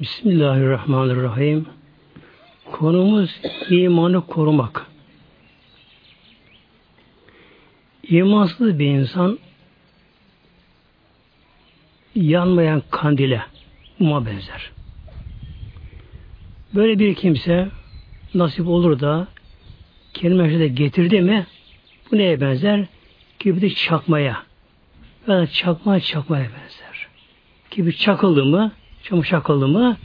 Bismillahirrahmanirrahim. Konumuz imanı korumak. İmansız bir insan yanmayan kandile muma benzer. Böyle bir kimse nasip olur da kelime getirdi mi bu neye benzer? Kibrit çakmaya veya çakmaya çakmaya benzer. Kibrit çakıldı mı çamur çakıldı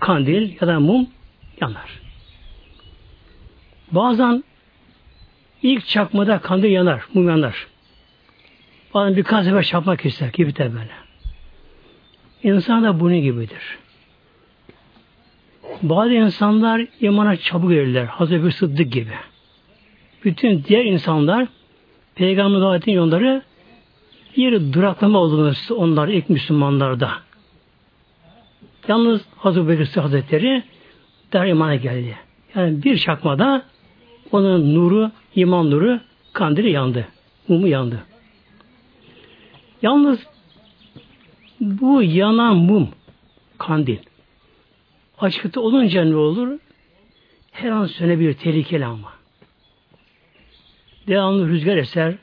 kandil ya da mum yanar. Bazen ilk çakmada kandil yanar, mum yanar. Bazen birkaç sefer çakmak ister gibi de böyle. İnsan da bunun gibidir. Bazı insanlar imana çabuk verirler. Hazreti Sıddık gibi. Bütün diğer insanlar Peygamber davetin yolları bir duraklama olduğunu onlar ilk Müslümanlarda. Yalnız Hazreti Bekir Hazretleri der imana geldi. Yani bir çakmada onun nuru, iman nuru kandili yandı. Mumu yandı. Yalnız bu yanan mum kandil açıkta olunca ne olur? Her an sönebilir tehlikeli ama. Devamlı rüzgar eser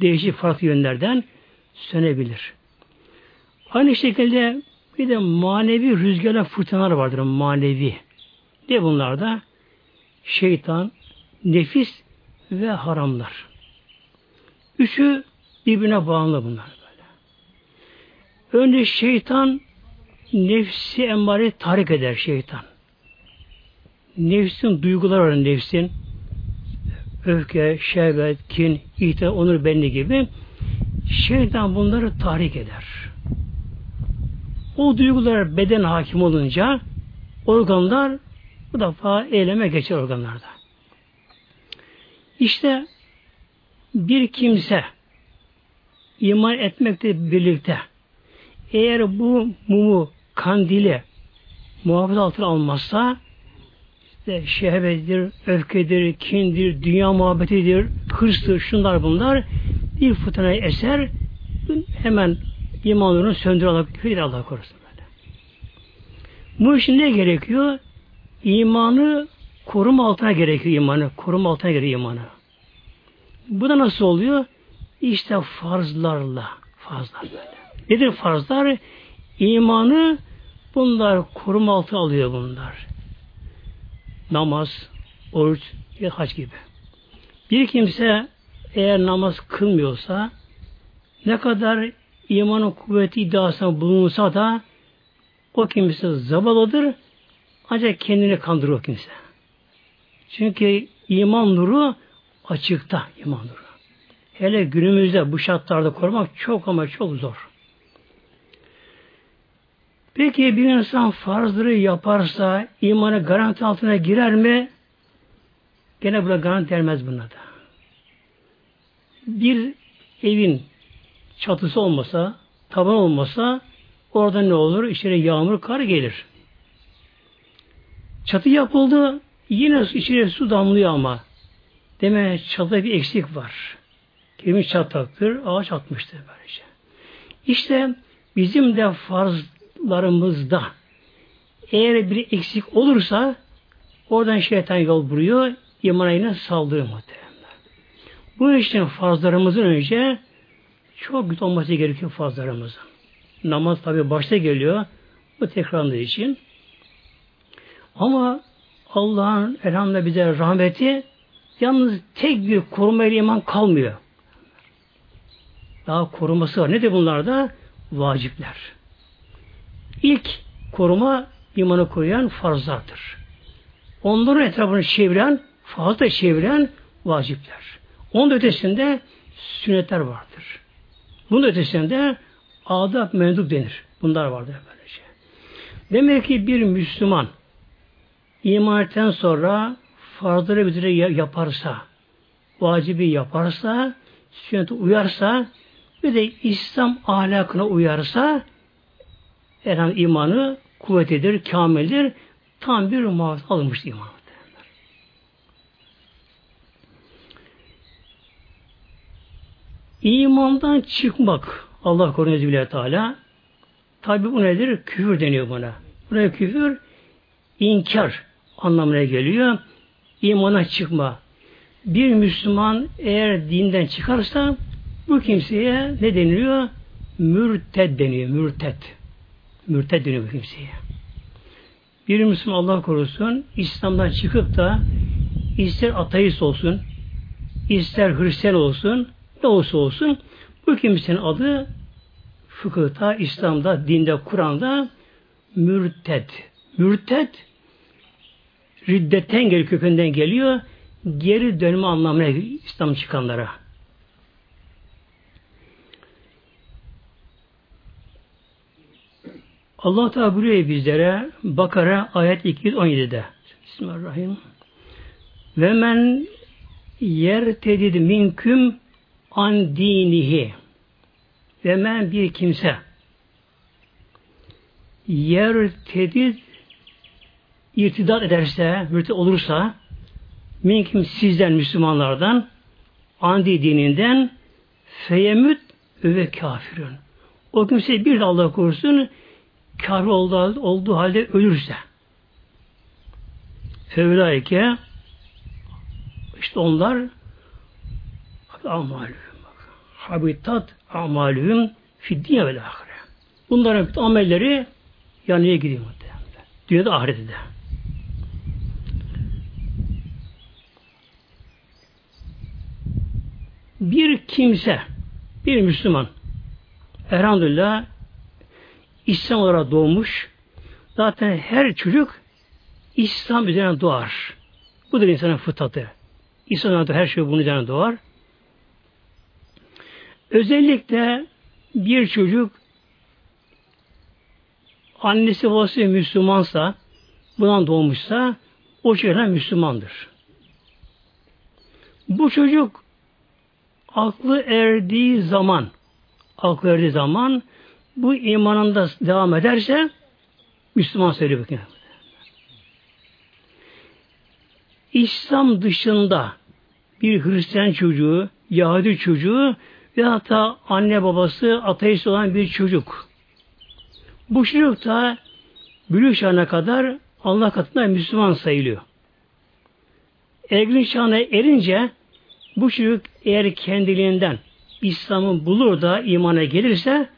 değişik farklı yönlerden sönebilir. Aynı şekilde bir de manevi rüzgarlar fırtınalar vardır manevi. Ne bunlar da? Şeytan, nefis ve haramlar. Üçü birbirine bağlı bunlar böyle. Önce şeytan nefsi emmare tahrik eder şeytan. Nefsin duyguları var nefsin. Öfke, şehvet, kin, ihtiyaç, onur, benli gibi şeytan bunları tahrik eder. O duygular beden hakim olunca organlar bu defa eyleme geçer organlarda. İşte bir kimse iman etmekle birlikte eğer bu mumu, kandili muhafaza altına almazsa işte şehvettir, öfkedir, kindir, dünya muhabbetidir, hırstır, şunlar bunlar bir fırtınaya eser hemen imanlarını söndür Allah, korusun. Bu için ne gerekiyor? İmanı koruma altına gerekiyor imanı. Koruma altına gerekiyor imanı. Bu da nasıl oluyor? İşte farzlarla. Farzlar böyle. Nedir farzlar? İmanı bunlar koruma altına alıyor bunlar. Namaz, oruç ve hac gibi. Bir kimse eğer namaz kılmıyorsa ne kadar imanın kuvveti iddiasına bulunsa da o kimse zavallıdır ancak kendini kandırır o kimse. Çünkü iman nuru açıkta iman nuru. Hele günümüzde bu şartlarda korumak çok ama çok zor. Peki bir insan farzları yaparsa imanı garanti altına girer mi? Gene buna garanti vermez buna da. Bir evin çatısı olmasa, taban olmasa orada ne olur? İçeri yağmur, kar gelir. Çatı yapıldı, yine içine su damlıyor ama. Demek çatıda bir eksik var. Kimin çataktır, ağaç atmıştır böylece. İşte bizim de farzlarımızda eğer bir eksik olursa oradan şeytan yol vuruyor, imana yine saldırıyor muhtemelen. Bu için farzlarımızın önce çok güç olması gerekiyor farzlarımızın. Namaz tabi başta geliyor. Bu tekrarladığı için. Ama Allah'ın elhamdülillah bize rahmeti yalnız tek bir koruma iman kalmıyor. Daha koruması var. Nedir bunlar da? Vacipler. İlk koruma imanı koruyan farzlardır. Onların etrafını çeviren, fazla çeviren vacipler. Onun ötesinde sünnetler vardır. Bunun ötesinde adab mendup denir. Bunlar vardır böylece. Demek ki bir Müslüman iman sonra farzları üzere yaparsa, vacibi yaparsa, sünnete uyarsa, bir de İslam ahlakına uyarsa, herhalde imanı kuvvetidir, kamildir, tam bir muhafız alınmış iman. İmandan çıkmak Allah korusun Teala tabi bu nedir? Küfür deniyor buna. Buraya küfür inkar anlamına geliyor. İmana çıkma. Bir Müslüman eğer dinden çıkarsa bu kimseye ne deniliyor? Mürted deniyor. Mürted. Mürted deniyor bu kimseye. Bir Müslüman Allah korusun İslam'dan çıkıp da ister ateist olsun, ister Hristiyan olsun, ne olsa olsun bu kimsenin adı fıkıhta, İslam'da, dinde, Kur'an'da mürted. Mürted riddetten geliyor, kökünden geliyor. Geri dönme anlamına İslam çıkanlara. Allah Teala buyuruyor bizlere Bakara ayet 217'de. Bismillahirrahmanirrahim. Ve men yer tedid minküm an dinihi. Ve men bir kimse. Yer tedid irtidat ederse, mürtet olursa minkim sizden Müslümanlardan andi dininden feyemüt ve kafirün. O kimse bir de Allah korusun kafir olduğu, olduğu halde ölürse. Fevlaike işte onlar amalühüm habitat amalühüm fiddiye vel ahire. Bunların amelleri yanıya gidiyor muhtemelen. Dünyada ahirette de. Bir kimse, bir Müslüman elhamdülillah İslam olarak doğmuş. Zaten her çocuk İslam üzerine doğar. Bu da insanın fıtratı. İslam her şey bunun üzerine doğar. Özellikle bir çocuk annesi babası Müslümansa, bundan doğmuşsa o çocuk Müslümandır. Bu çocuk aklı erdiği zaman aklı erdiği zaman bu imanında devam ederse Müslüman söylüyor. İslam dışında bir Hristiyan çocuğu, Yahudi çocuğu ve hatta anne babası ateist olan bir çocuk. Bu çocuk da bülük çağına kadar Allah katında Müslüman sayılıyor. Ergin çağına erince bu çocuk eğer kendiliğinden İslam'ı bulur da imana gelirse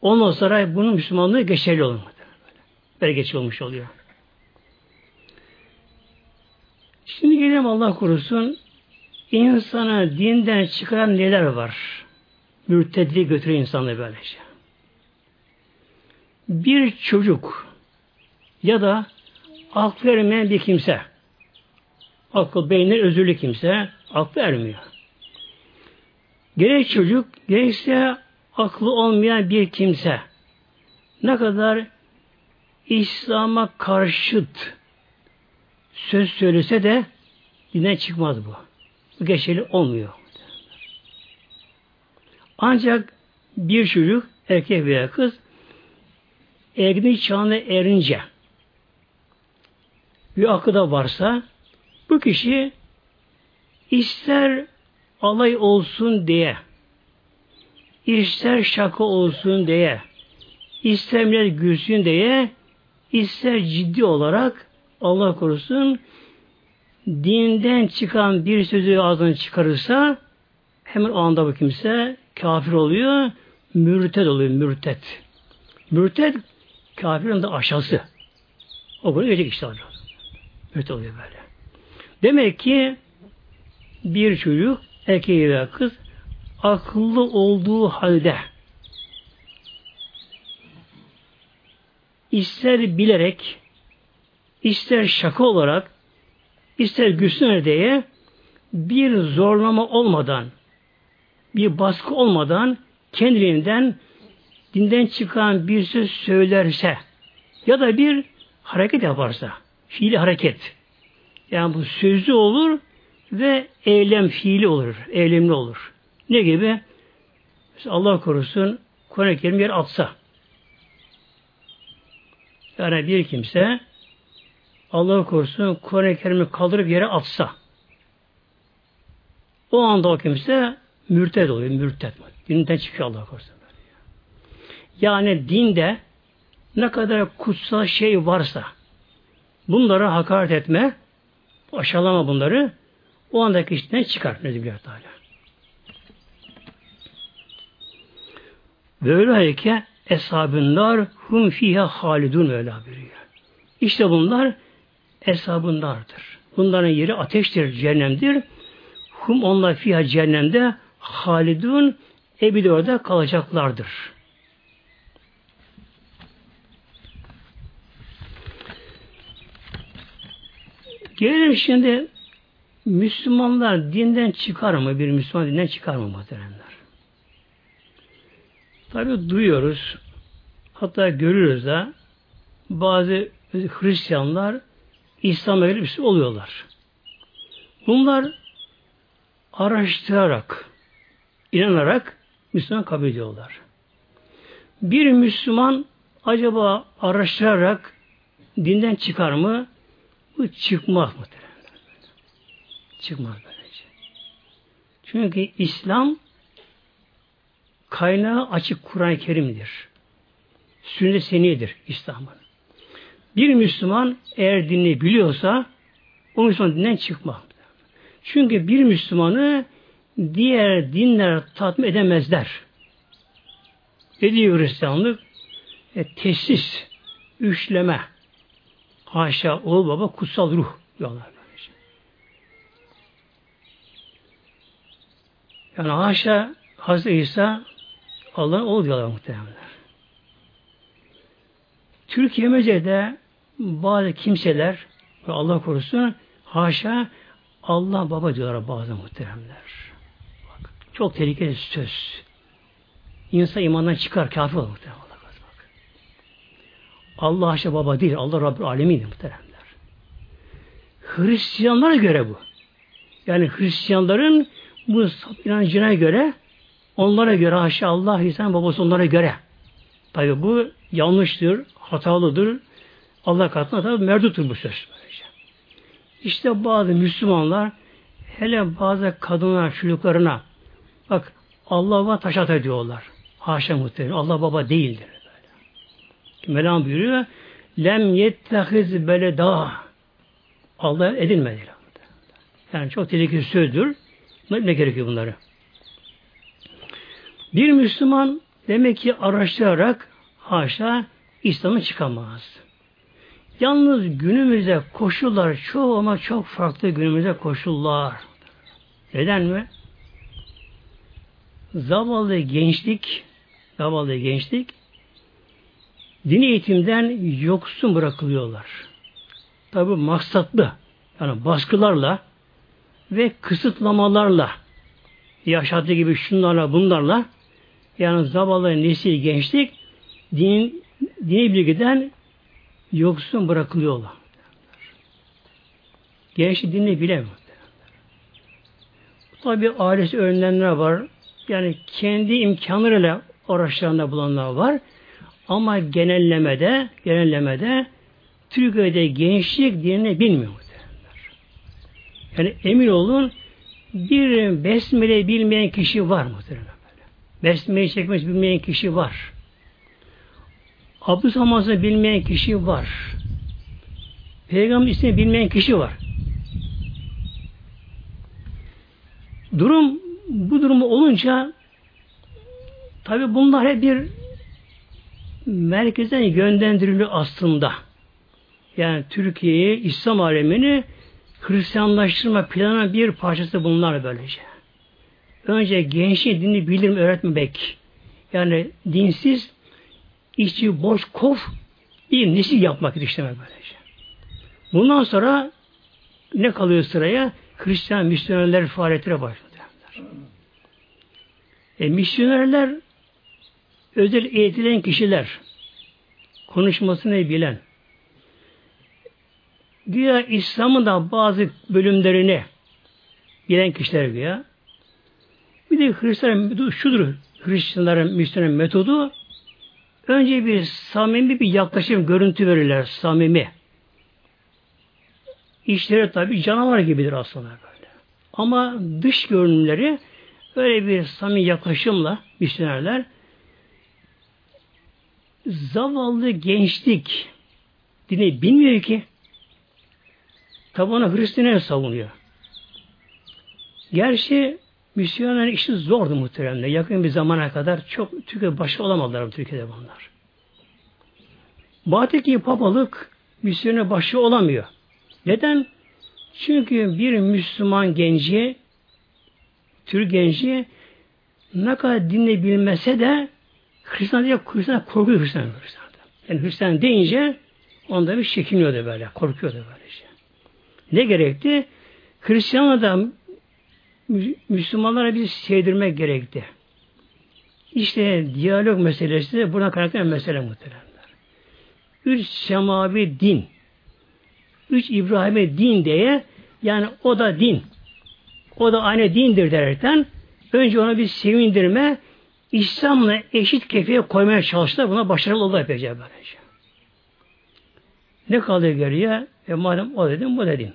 ondan sonra bunun Müslümanlığı geçerli olur. Böyle geçerli olmuş oluyor. Şimdi gelelim Allah korusun insana dinden çıkaran neler var? Mürtedliğe götürüyor insanları böylece. Bir çocuk ya da aklı ermeyen bir kimse akıl beyni özürlü kimse aklı ermiyor. Gerek çocuk gerekse aklı olmayan bir kimse ne kadar İslam'a karşıt söz söylese de dinden çıkmaz bu. Bu geçerli olmuyor. Ancak bir çocuk, erkek veya kız, erginlik çağına erince bir akıda varsa bu kişi ister alay olsun diye ister şaka olsun diye ister millet gülsün diye ister ciddi olarak Allah korusun dinden çıkan bir sözü ağzından çıkarırsa hemen o anda bu kimse kafir oluyor, mürted oluyor, mürted. Mürted kafirin de aşağısı. O bunu gelecek işte oluyor. Mürted oluyor böyle. Demek ki bir çocuk, erkek veya kız akıllı olduğu halde ister bilerek ister şaka olarak ister gülsün diye bir zorlama olmadan bir baskı olmadan kendiliğinden dinden çıkan bir söz söylerse ya da bir hareket yaparsa fiili hareket yani bu sözlü olur ve eylem fiili olur, eylemli olur. Ne gibi? Mesela Allah korusun Kur'an-ı Kerim yer atsa. Yani bir kimse Allah korusun Kur'an-ı Kerim'i kaldırıp yere atsa. O anda o kimse mürted oluyor, mürted. Dinden çıkıyor Allah korusun. Yani dinde ne kadar kutsal şey varsa bunlara hakaret etme, aşağılama bunları o andaki işten çıkar Nezibullah Teala. Böyleyke eshabınlar hum fiha halidun öyle buyuruyor. İşte bunlar eshabınlardır. Bunların yeri ateştir, cehennemdir. Hum onlar fiha cehennemde halidun ebedi orada kalacaklardır. Gelelim şimdi Müslümanlar dinden çıkar mı? Bir Müslüman dinden çıkar mı muhteremler? Tabi duyuyoruz. Hatta görüyoruz da bazı Hristiyanlar İslam'a gelip oluyorlar. Bunlar araştırarak, inanarak Müslüman kabul ediyorlar. Bir Müslüman acaba araştırarak dinden çıkar mı? Bu çıkmaz mı? Çıkmaz böylece. Çünkü İslam kaynağı açık Kur'an-ı Kerim'dir. Sünnet seniyedir İslam'ın. Bir Müslüman eğer dinini biliyorsa o Müslüman dinden çıkmaz. Çünkü bir Müslümanı diğer dinler tatmin edemezler. Ne diyor Hristiyanlık? E, tesis, üçleme, haşa, oğul baba, kutsal ruh diyorlar. Yani haşa Hazreti İsa Allah'ın oğlu diyorlar muhtemelen. Türkiye'mizde bazı kimseler Allah korusun haşa Allah baba diyorlar bazı muhteremler. Çok tehlikeli söz. İnsan imandan çıkar, kafir olur muhterem. Bak. Allah haşa baba değil, Allah Rabbül Alemin muhteremler. Hristiyanlara göre bu. Yani Hristiyanların bu inancına göre onlara göre haşa Allah insan babası onlara göre. Tabi bu yanlıştır, hatalıdır. Allah katına tabi merduttur bu söz. İşte bazı Müslümanlar hele bazı kadınlar çocuklarına bak Allah baba taş at diyorlar. Haşa muhtemelen. Allah baba değildir. Böyle. Mevlam buyuruyor lem yettehiz beleda Allah edilmedi. Yani çok tehlikeli sözdür. Ne gerekiyor bunları? Bir Müslüman demek ki araştırarak haşa İslam'ı çıkamaz. Yalnız günümüzde koşullar çoğu ama çok farklı günümüzde koşullar. Neden mi? Zavallı gençlik zavallı gençlik dini eğitimden yoksun bırakılıyorlar. Tabi maksatlı yani baskılarla ve kısıtlamalarla yaşadığı gibi şunlarla bunlarla yani zavallı nesil gençlik din, dini bilgiden yoksun bırakılıyorlar. Gençlik dinini bilemiyor. Tabi ailesi önlenenler var. Yani kendi imkanlarıyla araçlarında bulunanlar var. Ama genellemede genellemede Türkiye'de gençlik dinini bilmiyor. Yani emin olun bir besmele bilmeyen kişi var muhtemelen böyle. Besmele çekmesi bilmeyen kişi var. Abdest almasını bilmeyen kişi var. Peygamber ismini bilmeyen kişi var. Durum bu durumu olunca tabi bunlar hep bir merkezden yönlendiriliyor aslında. Yani Türkiye'yi, İslam alemini Hristiyanlaştırma planının bir parçası bunlar böylece. Önce gençliği dini bilim öğretmemek. Yani dinsiz, içi boş kof bir nesil yapmak isteme böylece. Bundan sonra ne kalıyor sıraya? Hristiyan misyonerler faaliyetine başladı. E, misyonerler özel eğitilen kişiler konuşmasını bilen Güya İslam'ın da bazı bölümlerini bilen kişiler güya. Bir de Hristiyan metodu şudur. Hristiyanların Müslümanın metodu önce bir samimi bir yaklaşım, görüntü verirler. Samimi. İşleri tabi canavar gibidir aslında böyle. Ama dış görünümleri öyle bir samimi yaklaşımla Müslümanlar zavallı gençlik dini bilmiyor ki. Tabi ona Hristiyanlar savunuyor. Gerçi Müslümanların işi zordu muhteremler. Yakın bir zamana kadar çok Türkiye başı olamadılar Türkiye'de bunlar. Batı'daki papalık Müslümanın başı olamıyor. Neden? Çünkü bir Müslüman genci Türk genci ne kadar dinle bilmese de Hristiyan diye Hristiyan korkuyor Hristiyan. Yani Hristiyan deyince onda bir çekiniyordu böyle, korkuyordu böyle. Şey. Ne gerekti? Hristiyanla da Müslümanlara bir sevdirmek gerekti. İşte diyalog meselesi de buna kaynaklı mesele muhteremler. Üç semavi din, üç İbrahim'e din diye yani o da din, o da aynı dindir derken önce ona bir sevindirme, İslam'la eşit kefeye koymaya çalıştılar. Buna başarılı oldu epeyce böylece. Ne kaldı geriye? E madem o dedim, bu dedim.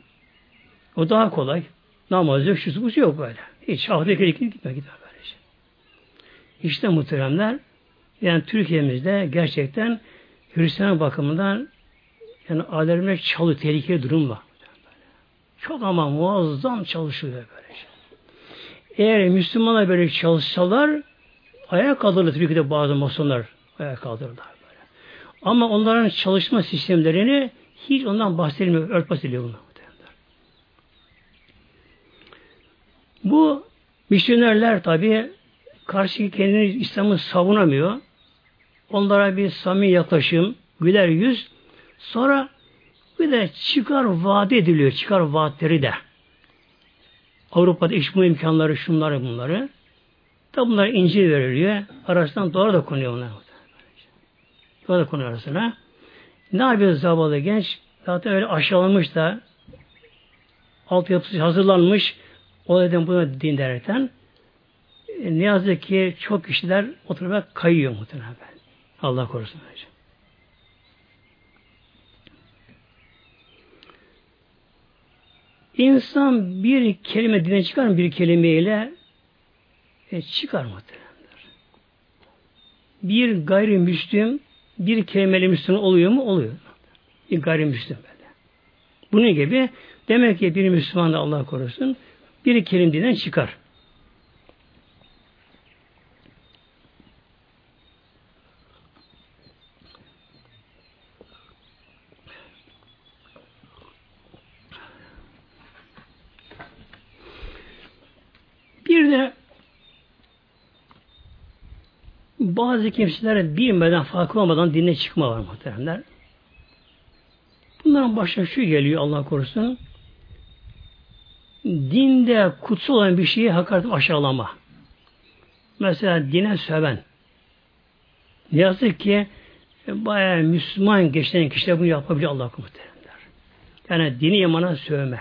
O daha kolay. Namaz yok, şu bu yok böyle. Hiç ahde kere gitme gitme böylece. İşte muhteremler yani Türkiye'mizde gerçekten Hristiyan bakımından yani alemler çalı tehlikeli durum var. Çok ama muazzam çalışıyor böylece. Eğer Müslümanlar böyle çalışsalar ayak kaldırır Türkiye'de bazı masonlar ayak kaldırırlar böyle. Ama onların çalışma sistemlerini hiç ondan bahsedilmiyor, örtbas ediliyor bunlar. Bu misyonerler tabi karşı kendini İslam'ı savunamıyor. Onlara bir samimi yaklaşım, güler yüz. Sonra bir de çıkar vaat ediliyor. Çıkar vaatleri de. Avrupa'da iş bu imkanları, şunları bunları. Da bunlar İncil veriliyor. Arasından doğru da konuyor bunlar. Doğru da konuyor arasına. Ne yapıyor zavallı genç? Zaten öyle aşağılanmış da altyapısı hazırlanmış. O dedim buna din derken e, ne yazık ki çok kişiler oturmaya kayıyor muhtemelen. Allah korusun. Hocam. İnsan bir kelime dine çıkar mı bir kelimeyle e, çıkar muhtemelenler. Bir gayrimüslim bir kelimeli Müslüman oluyor mu? Oluyor. Bir gayrimüslim böyle. Bunun gibi demek ki bir Müslüman da Allah korusun bir kelim dinden çıkar. Bir de bazı kimseler bilmeden, farklı olmadan dinle çıkma var muhteremler. Bunların başına şu geliyor Allah korusun dinde kutsal olan bir şeyi hakaret aşağılama. Mesela dine söven. Yazık ki e, bayağı Müslüman geçen kişiler bunu yapabilir Allah muhteremler. Yani dini imana sövme.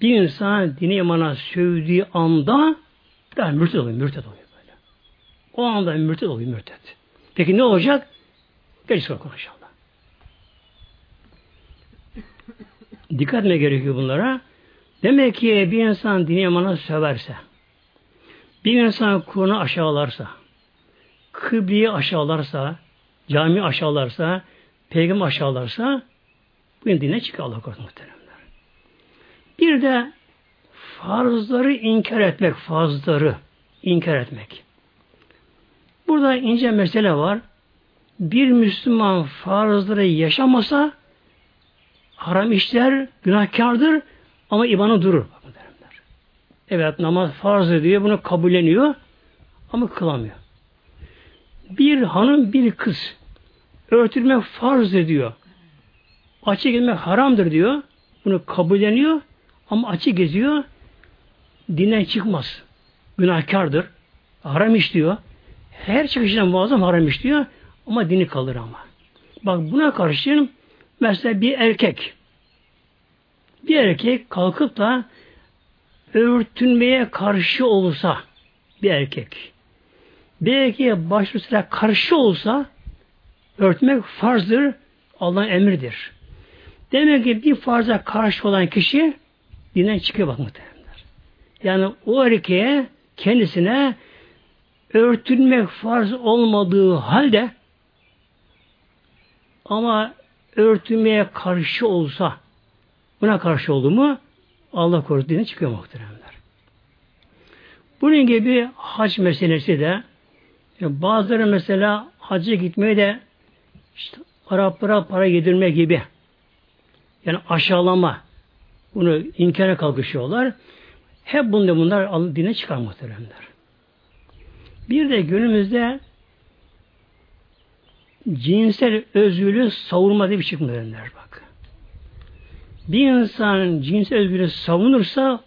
Bir insan dini imana sövdüğü anda daha mürted oluyor, mürted oluyor. O anda mürted oluyor, mürted. Peki ne olacak? Gel sonra konuşalım. Dikkat etmeye gerekiyor bunlara. Demek ki bir insan dini imana söverse, bir insan Kur'an'ı aşağılarsa, kıbliyi aşağılarsa, cami aşağılarsa, peygamber aşağılarsa, bu dine çıkıyor Allah korusun muhteremler. Bir de farzları inkar etmek, farzları inkar etmek. Burada ince mesele var. Bir Müslüman farzları yaşamasa haram işler, günahkardır ama imanı durur. Evet namaz farz ediyor, bunu kabulleniyor ama kılamıyor. Bir hanım bir kız örtülmek farz ediyor. Açı gezmek haramdır diyor. Bunu kabulleniyor ama açı geziyor. Dinden çıkmaz. Günahkardır. Haram işliyor. Her çıkışından muazzam haram işliyor ama dini kalır ama. Bak buna karşı mesela bir erkek bir erkek kalkıp da örtünmeye karşı olsa bir erkek bir erkeğe başlıca karşı olsa örtmek farzdır, Allah'ın emridir. Demek ki bir farza karşı olan kişi dinden çıkıyor bak muhtemelenler. Yani o erkeğe kendisine örtünmek farz olmadığı halde Ama örtülmeye karşı olsa buna karşı oldu mu Allah korusun dine çıkıyor muhteremler. Bunun gibi hac meselesi de bazıları mesela hacca gitmeye de işte Araplara para yedirme gibi yani aşağılama bunu inkara kalkışıyorlar. Hep bunda bunlar dine çıkar muhteremler. Bir de günümüzde cinsel özgürlüğü savunma diye bir şey çıkmıyorlar bak. Bir insan cinsel özgürlüğü savunursa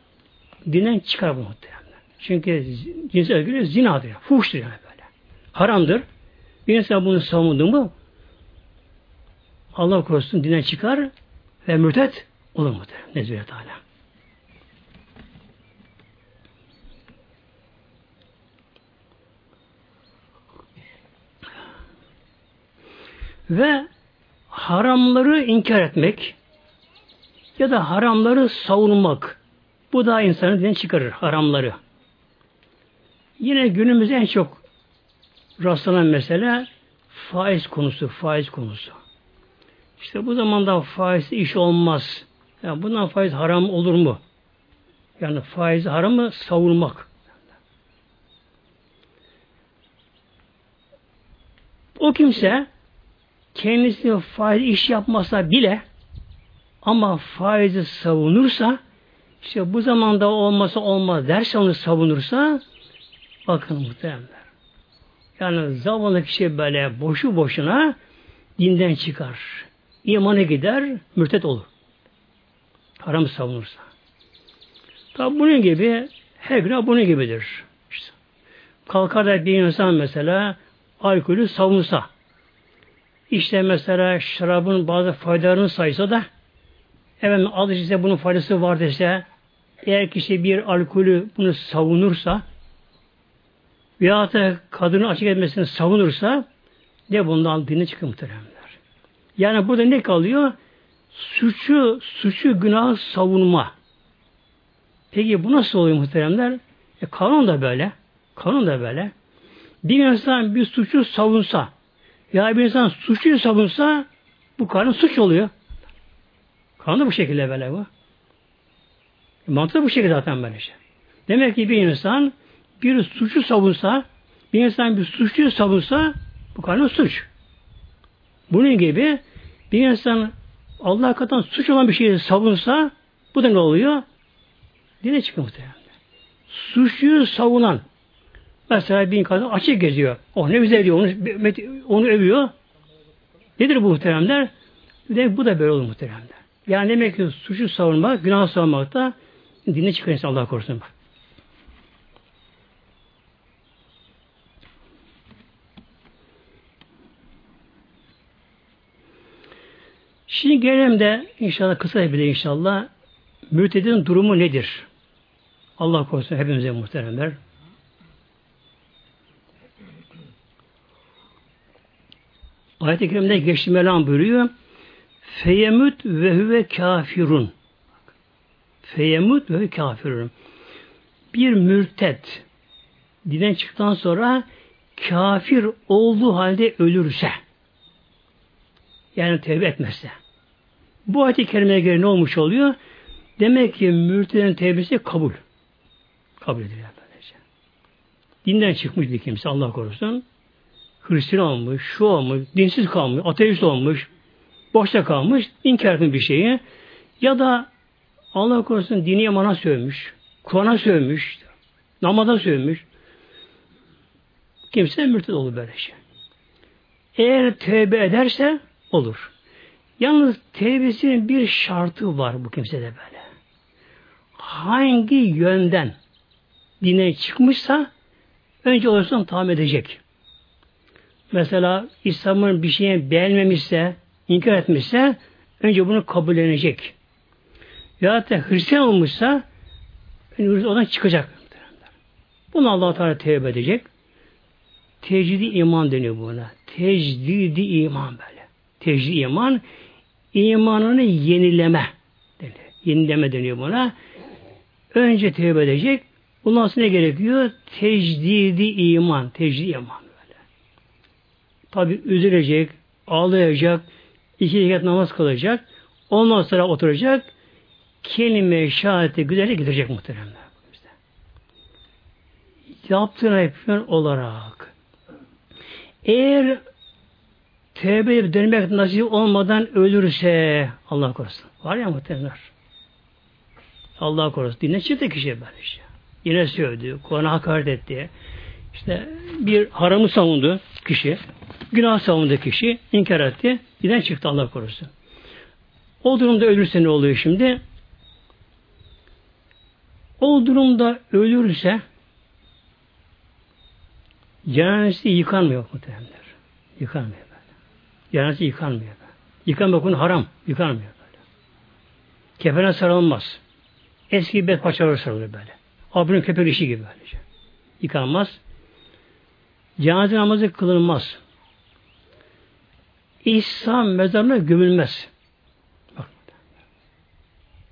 dinden çıkar bu muhtemelen. Çünkü cinsel özgürlüğü zinadır. Fuhuştur yani böyle. Haramdır. Bir insan bunu savundu mu Allah korusun dinden çıkar ve mürtet olur muhtemelen. Nezbire Teala. Ve haramları inkar etmek ya da haramları savunmak. Bu da insanı dinden çıkarır haramları. Yine günümüzde en çok rastlanan mesele faiz konusu, faiz konusu. İşte bu zamanda faiz iş olmaz. Yani bundan faiz haram olur mu? Yani faiz haramı savunmak. O kimse kendisi faiz iş yapmasa bile ama faizi savunursa işte bu zamanda olmasa olmaz derse onu savunursa bakın muhtemelen. Yani zavallı kişi böyle boşu boşuna dinden çıkar. İmana gider, mürtet olur. Haram savunursa. Tabi bunun gibi her gün bunun gibidir. İşte, kalkar da bir insan mesela alkolü savunsa işte mesela şarabın bazı faydalarını saysa da efendim alıcı ise bunun faydası var dese eğer kişi bir alkolü bunu savunursa veya da kadını açık etmesini savunursa ne bundan dini çıkıyor muhteremler. Yani burada ne kalıyor? Suçu, suçu günah savunma. Peki bu nasıl oluyor muhteremler? E, kanun da böyle. Kanun da böyle. Bir insan bir suçu savunsa ya bir insan suçluyu savunsa bu kanun suç oluyor. Kanun bu şekilde böyle bu. Mantığı bu şekilde zaten böyle şey. Demek ki bir insan bir suçu savunsa, bir insan bir suçluyu savunsa bu kanun suç. Bunun gibi bir insan Allah katından suç olan bir şeyi savunsa bu da ne oluyor? Dine çıkıyor muhtemelen. Suçluyu savunan mesela bir insan açık geziyor. Oh ne güzel diyor. Onu, onu övüyor. Nedir bu muhteremler? Demek bu da böyle olur muhteremler. Yani demek ki suçu savunmak, günah savunmak da dine çıkıyor insan Allah korusun. Şimdi gelelim de inşallah kısa bir de inşallah mürtedin durumu nedir? Allah korusun hepimize muhteremler. Ayet-i Kerime'de geçti Mevlam buyuruyor. Feyemut ve huve kafirun. Feyemut ve kafirun. Bir mürtet dinden çıktıktan sonra kafir olduğu halde ölürse yani tevbe etmezse bu ayet-i kerimeye göre ne olmuş oluyor? Demek ki mürteden tevbesi kabul. Kabul edilir böylece. Dinden çıkmış bir kimse Allah korusun. Hristiyan olmuş, şu olmuş, dinsiz kalmış, ateist olmuş, boşta kalmış, inkar etmiş bir şeyi ya da Allah korusun dini imana sövmüş, Kur'an'a sövmüş, namaza sövmüş. Kimse mürted olur böyle şey. Eğer tövbe ederse olur. Yalnız tevbesinin bir şartı var bu kimsede böyle. Hangi yönden dine çıkmışsa önce olursan tahmin edecek. Mesela İslam'ın bir şeye beğenmemişse, inkar etmişse önce bunu kabullenecek. Ya da Hristiyan olmuşsa ondan çıkacak. Bunu Allah Teala tevbe edecek. Tecdidi iman deniyor buna. Tecdidi iman böyle. Tecdidi iman imanını yenileme deniyor. Yenileme deniyor buna. Önce tevbe edecek. Bundan sonra ne gerekiyor? Tecdidi iman. Tecdidi iman. Tabi üzülecek, ağlayacak, iki rekat namaz kılacak. Ondan sonra oturacak. Kelime-i şehadeti güzelce gidecek muhteremler. Yaptığına yapıyor olarak. Eğer tövbe dönmek nasip olmadan ölürse Allah korusun. Var ya muhtemelen. Allah korusun. Dinle çıktı kişi böyle işte. Yine sövdü, Kur'an'a hakaret etti. İşte bir haramı savundu kişi. Günah savundu kişi. inkar etti. Giden çıktı Allah korusun. O durumda ölürse ne oluyor şimdi? O durumda ölürse cenazesi yıkanmıyor muhtemelenler. Yıkanmıyor böyle. Cenazesi yıkanmıyor böyle. Yıkanmak onun haram. Yıkanmıyor böyle. Kefene sarılmaz. Eski bet paçaları sarılır böyle. Abinin köpek işi gibi böylece. Yıkanmaz. Cenaze namazı kılınmaz. İhsan mezarına gömülmez. Bak.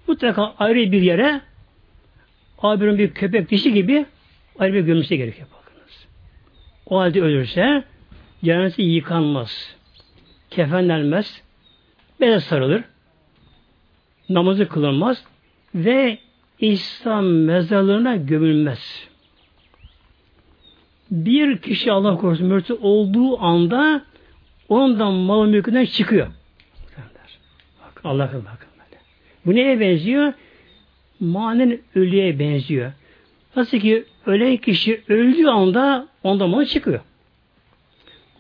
Mutlaka ayrı bir yere abinin bir köpek dişi gibi ayrı bir gömülmesi gerekiyor bakınız. O halde ölürse cenazesi yıkanmaz. Kefenlenmez. Beze sarılır. Namazı kılınmaz ve İslam mezarlığına gömülmez. Bir kişi Allah korusun mürtü olduğu anda ondan mal mülkünden çıkıyor. Bak Allah'a bakın böyle. Bu neye benziyor? Manen ölüye benziyor. Nasıl ki ölen kişi öldüğü anda ondan malı çıkıyor.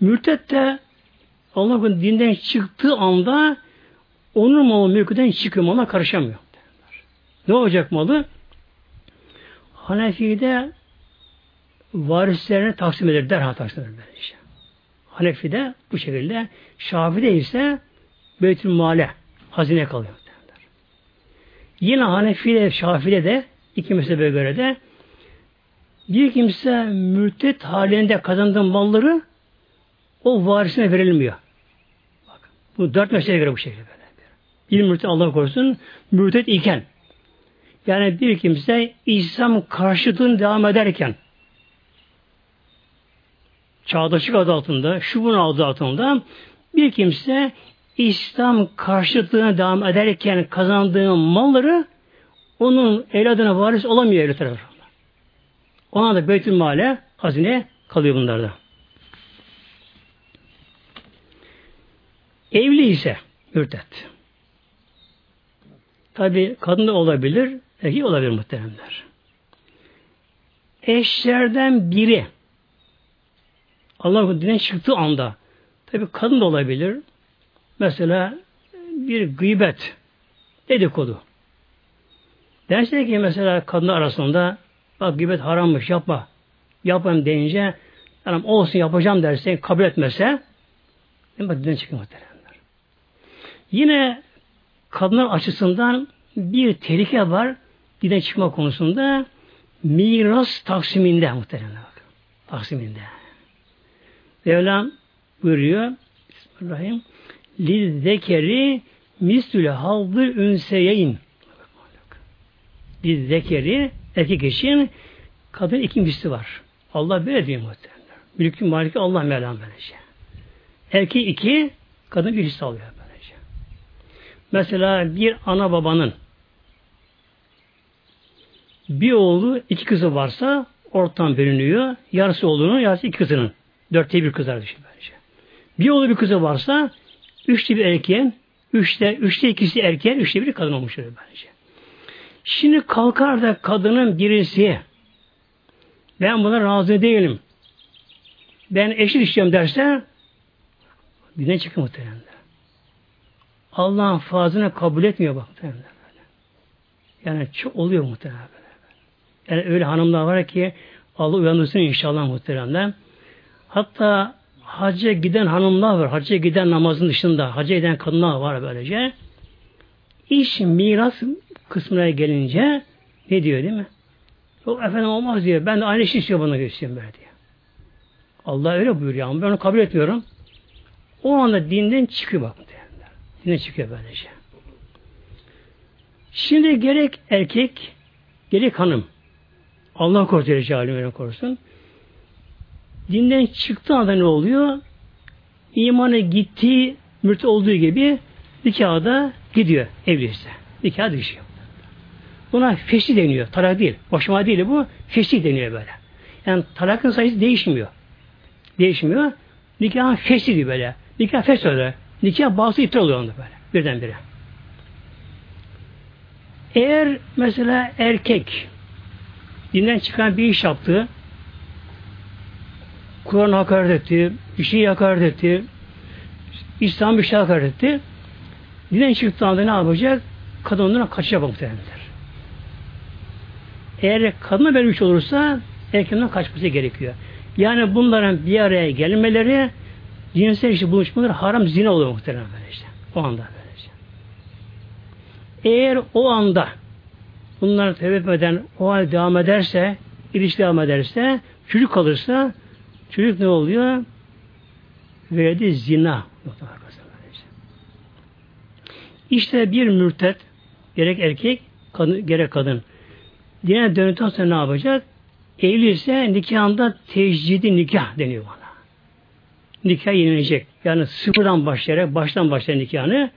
Mürtet de Allah'ın dinden çıktığı anda onun malı mülkünden çıkıyor. Ona karışamıyor. Ne olacak malı? Hanefi'de varislerine taksim eder. Derhal taksim eder. Işte. Hanefi'de bu şekilde. Şafi'de ise Beytül Male hazine kalıyor. Derler. Yine Hanefi'de, Şafi'de de iki mezhebe göre de bir kimse mürtet halinde kazandığı malları o varisine verilmiyor. Bak, bu dört meseleye göre bu şekilde böyle. Bir mürtet Allah korusun mürtet iken yani bir kimse İslam karşıtını devam ederken çağdaşlık adı altında, şubun adı altında bir kimse İslam karşıtlığına devam ederken kazandığı malları onun el adına varis olamıyor el tarafından. Ona da Beytül Male hazine kalıyor bunlarda. Evli ise mürtet. Tabi kadın da olabilir, erkek olabilir muhteremler. Eşlerden biri Allah'ın dine çıktığı anda tabi kadın da olabilir. Mesela bir gıybet dedikodu. Derse ki mesela kadın arasında bak gıybet harammış yapma. Yapmayayım deyince yani olsun yapacağım derse kabul etmese bak dinden çıkıyor muhteremler. Yine kadınlar açısından bir tehlike var dinden çıkma konusunda miras taksiminde muhtemelen. Taksiminde. Mevlam buyuruyor Bismillahirrahmanirrahim Lil zekeri mislü havdı ünseyeyn Lil zekeri erkek için kadın iki misli var. Allah böyle diyor muhtemelen. Mülkün maliki Allah Mevlam böylece. Erkek iki, kadın bir hisse alıyor böylece. Mesela bir ana babanın bir oğlu iki kızı varsa ortadan bölünüyor. Yarısı oğlunun yarısı iki kızının. Dörtte bir kızlar düşün bence. Bir oğlu bir kızı varsa üçte bir erkeğin, üçte, üçte ikisi erkeğin, üçte biri kadın olmuş bence. Şimdi kalkar da kadının birisi ben buna razı değilim. Ben eşit istiyorum derse dine çıkıyor muhtemelen. Allah'ın fazlını kabul etmiyor bak muhtemelen. Yani çok oluyor muhtemelen. Yani öyle hanımlar var ki Allah uyandırsın inşallah muhteremler. Hatta hacca giden hanımlar var. Hacca giden namazın dışında hacca giden kadınlar var böylece. İş miras kısmına gelince ne diyor değil mi? Yok efendim olmaz diyor. Ben de aynı şey istiyor bana göstereyim böyle diyor. Allah öyle buyuruyor ama ben onu kabul etmiyorum. O anda dinden çıkıyor bak. Dinden çıkıyor böylece. Şimdi gerek erkek gerek hanım Allah korusun Celle korusun. Dinden çıktığı anda ne oluyor? İmanı gitti mürtet olduğu gibi nikahda gidiyor evliyse. Nikah düşüyor. Buna feşi deniyor. Talak değil. Boşama değil bu. Feşi deniyor böyle. Yani talakın sayısı değişmiyor. Değişmiyor. Nikahın feşi diyor böyle. Nikah feş oluyor. Nikah bazı iptal oluyor onda böyle. Birdenbire. Eğer mesela erkek dinden çıkan bir iş yaptı, Kur'an hakaret etti, bir şey hakaret etti, İslam bir şey hakaret etti, dinden çıktığı anda ne yapacak? Kadın ondan kaçacak muhtemelenler. Eğer kadına vermiş olursa erkekten kaçması gerekiyor. Yani bunların bir araya gelmeleri cinsel işte buluşmaları haram zina oluyor muhtemelen böylece. O anda böylece. Eğer o anda bunlar tevbe etmeden o hal devam ederse, ilişki devam ederse, çocuk kalırsa çocuk ne oluyor? Verdi zina. İşte bir mürtet gerek erkek kadın, gerek kadın dine döndükten ne yapacak? Evli ise nikahında tecdidi nikah deniyor bana. Nikah yenilecek. Yani sıfırdan başlayarak, baştan başlayan nikahını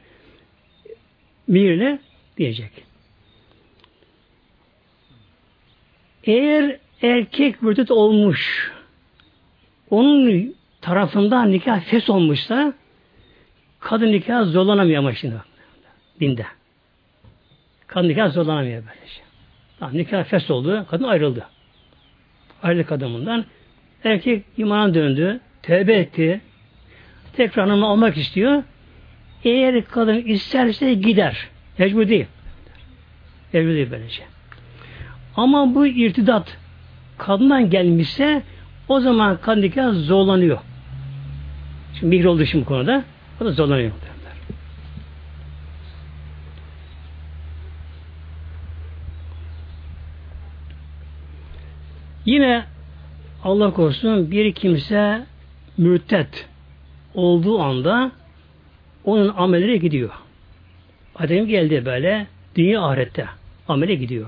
mihirle diyecek. Eğer erkek mürtet olmuş, onun tarafından nikah fes olmuşsa, kadın nikah zorlanamıyor ama şimdi dinde. Kadın nikah zorlanamıyor böylece. Şey. Nikah fes oldu, kadın ayrıldı. Ayrıldı kadınından. Erkek imana döndü, tövbe etti, tekrar hanımını almak istiyor. Eğer kadın isterse gider. Mecbur değil. Mecbur değil böylece. Ama bu irtidat kadından gelmişse o zaman kadın nikah zorlanıyor. Şimdi mihir oldu şimdi bu konuda. O da zorlanıyor. Yine Allah korusun bir kimse mürtet olduğu anda onun amelleri gidiyor. Adem geldi böyle dünya ahirette amele gidiyor.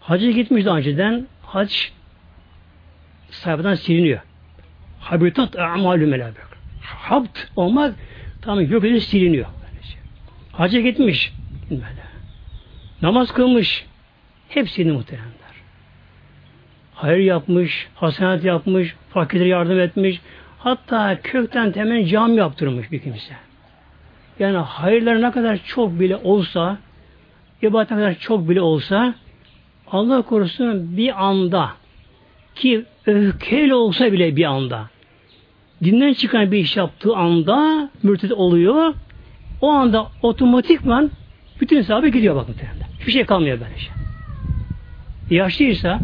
Hacı gitmiş daha önceden hac sahibinden siliniyor. Habitat amalü melabek. Habt olmak tamam yok edilip siliniyor. Hacı gitmiş. Namaz kılmış. Hepsini muhteremler. Hayır yapmış, hasenat yapmış, fakirlere yardım etmiş. Hatta kökten temel cam yaptırmış bir kimse. Yani hayırlar ne kadar çok bile olsa, ibadet ne kadar çok bile olsa, Allah korusun bir anda ki öfkeyle olsa bile bir anda dinden çıkan bir iş yaptığı anda mürtet oluyor. O anda otomatikman bütün hesabı gidiyor bakın. Hiçbir şey kalmıyor böyle şey. Yaşlıysa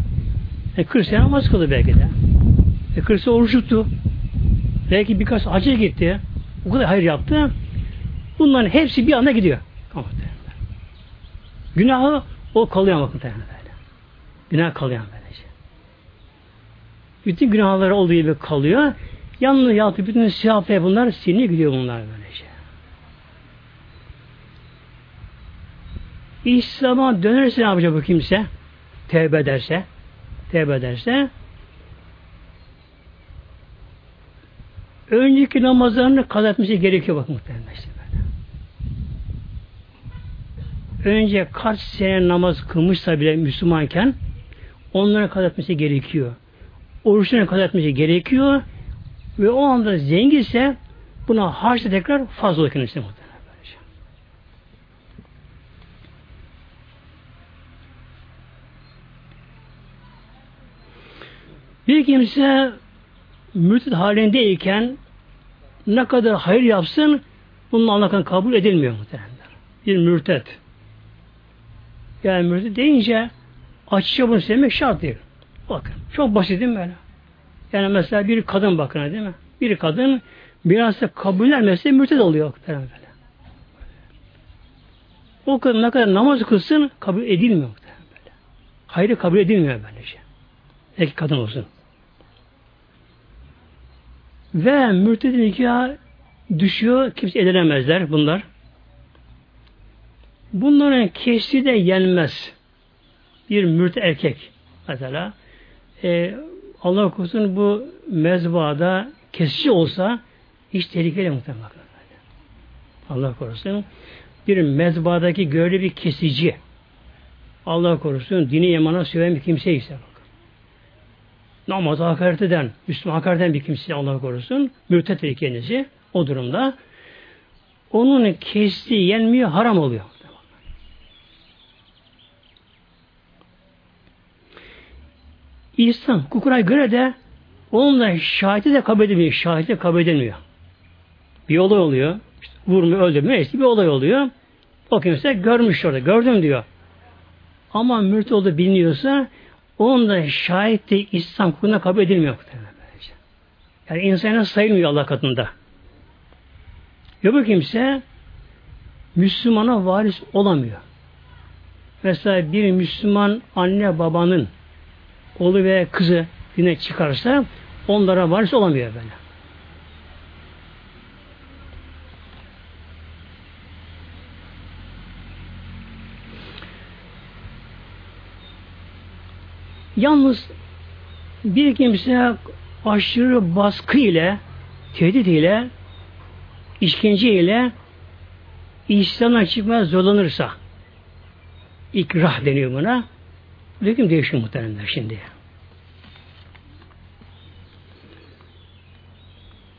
e, 40 sene namaz kıldı belki de. E, 40 sene oruç tuttu. Belki birkaç hacı gitti. O kadar hayır yaptı. Bunların hepsi bir anda gidiyor. Günahı o kalıyor bakın böyle. Günah kalıyor. Bütün günahları olduğu gibi kalıyor. Yanına yatı bütün siyafaya bunlar siliniyor gidiyor bunlar böylece. İslam'a dönerse ne yapacak bu kimse? Tevbe ederse, tevbe ederse önceki namazlarını kaza etmesi gerekiyor bak muhtemelen işte. Önce kaç sene namaz kılmışsa bile Müslümanken onlara kaza etmesi gerekiyor. Oruçlarını kaza etmesi gerekiyor ve o anda zenginse buna harçta tekrar fazla kendisi muhtemelen. Bir kimse mürtet halindeyken ne kadar hayır yapsın bunun Allah'tan kabul edilmiyor muhtemelen. Bir mürtet. Yani mürtet deyince açıkça bunu söylemek şart değil. Bakın. Çok basit değil mi böyle? Yani mesela bir kadın bakın değil mi? Bir kadın biraz da kabullenmezse mürtet oluyor. Böyle. O kadın ne kadar namaz kılsın kabul edilmiyor. Böyle. Hayrı kabul edilmiyor böylece. Peki kadın olsun. Ve mürtedin nikah düşüyor, kimse edilemezler bunlar. Bunların keşfi de yenmez. Bir mürt erkek mesela e, Allah korusun bu mezbada kesici olsa hiç tehlikeli muhtemelen. Allah korusun. Bir mezbadaki görevli bir kesici. Allah korusun dini yemana söven bir kimse ise bak. Namazı hakaret eden, Müslüman hakaret eden bir kimse Allah korusun. Mürtet kendisi o durumda. Onun kestiği yenmiyor, haram oluyor. İslam hukukuna göre de onun da şahidi de kabul edilmiyor. Şahidi de kabul edilmiyor. Bir olay oluyor. İşte vurmuyor, öldürmüyor. İşte bir olay oluyor. O kimse görmüş orada. Gördüm diyor. Ama mürt olduğu biliniyorsa onun da şahit de İslam hukukuna kabul edilmiyor. Yani insana sayılmıyor Allah katında. bu kimse Müslümana varis olamıyor. Mesela bir Müslüman anne babanın oğlu ve kızı dine çıkarsa onlara varis olamıyor böyle. Yalnız bir kimse aşırı baskı ile, tehdit ile, işkence ile İslam'dan çıkmaya zorlanırsa ikrah deniyor buna. Hüküm değişiyor muhtemelen şimdi.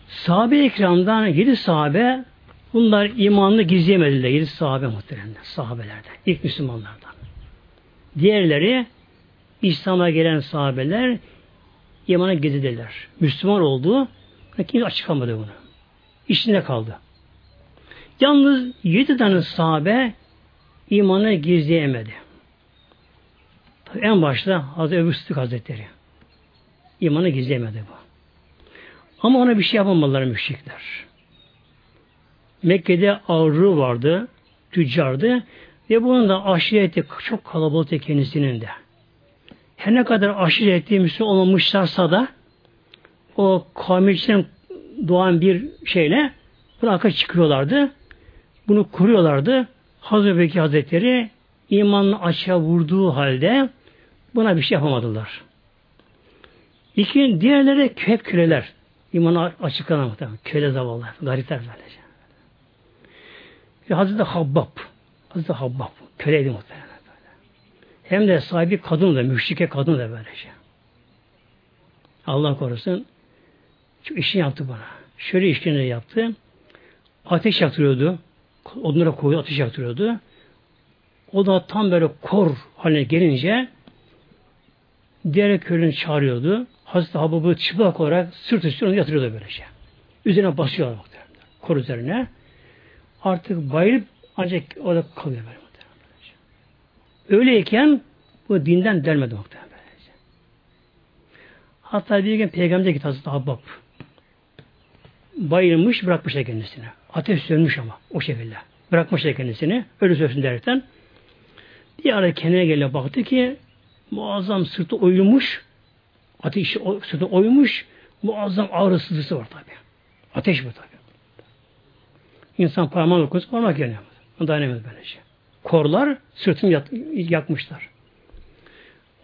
Sahabe-i ikramdan yedi sahabe bunlar imanını gizleyemediler. Yedi sahabe muhtemelen. Sahabelerden. ilk Müslümanlardan. Diğerleri İslam'a gelen sahabeler imana gizlediler. Müslüman oldu. Kimse açıklamadı bunu. İçinde kaldı. Yalnız yedi tane sahabe imanı gizleyemedi. En başta Hazreti Ebu Sıddık Hazretleri. İmanı gizleyemedi bu. Ama ona bir şey yapamadılar müşrikler. Mekke'de ağırlığı vardı, tüccardı ve bunun da aşireti çok kalabalıktı kendisinin de. Her ne kadar aşireti Müslüman olmamışlarsa da o kavmin doğan bir şeyle bırakıp çıkıyorlardı. Bunu kuruyorlardı. Hazreti Bekir Hazretleri imanını açığa vurduğu halde buna bir şey yapamadılar. İki, diğerleri hep küreler. İmanı açıklanan muhtemelen. Köle zavallı. Garipler böylece. Ve Hazreti Habbab. Hazreti Habbab. Köleydi muhtemelen. Böyle. Hem de sahibi kadın da, müşrike kadın da böylece. Allah korusun. Çok işini yaptı bana. Şöyle işkence yaptı. Ateş yaktırıyordu. Onlara koydu, ateş yaktırıyordu. O da tam böyle kor haline gelince diğer köleni çağırıyordu. Hazreti Habab'ı çıplak olarak sırt üstüne yatırıyordu böylece. Üzerine basıyorlar muhtemelen. Kor üzerine. Artık bayılıp ancak orada kalıyor böyle muhtemelen. Öyleyken bu dinden delmedi muhtemelen. Böylece. Hatta bir gün peygamber gitti Hazreti Habab. Bayılmış bırakmış kendisini. Ateş sönmüş ama o şekilde. Bırakmış kendisini. Öyle söylesin derken bir ara kendine geliyor baktı ki muazzam sırtı oyulmuş Ateş sırtı oymuş, muazzam ağrı var tabi. Ateş bu tabi. İnsan parmağını dokunup parmak yanıyor. Dayanamıyor böylece. Korlar sırtını yak, yakmışlar.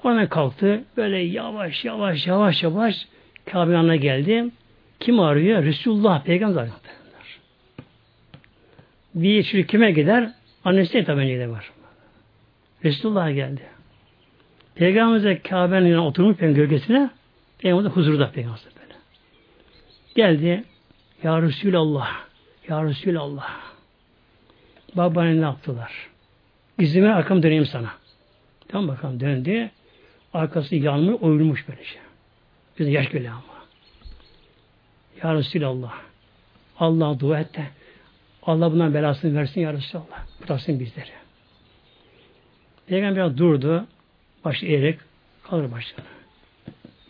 Ona kalktı. Böyle yavaş yavaş yavaş yavaş Kabe yanına geldi. Kim arıyor? Resulullah peygamber arıyor. Bir çocuk kime gider? Annesi de tabi gider var. Resulullah geldi. Peygamberimiz Kabe'nin yanına oturmuş peygamber gölgesine Peygamber huzurda peygamber böyle. Geldi. Ya Resulallah. Ya Resulallah. Babanı ne yaptılar? İzime arkam döneyim sana. Tamam bakalım döndü. Arkası yanmış, oyulmuş böyle şey. Gözü yaş geliyor ama. Ya Resulallah. Allah dua et de Allah bundan belasını versin ya Resulallah. Kurtarsın bizleri. Peygamber durdu. Başı eğerek kalır başına.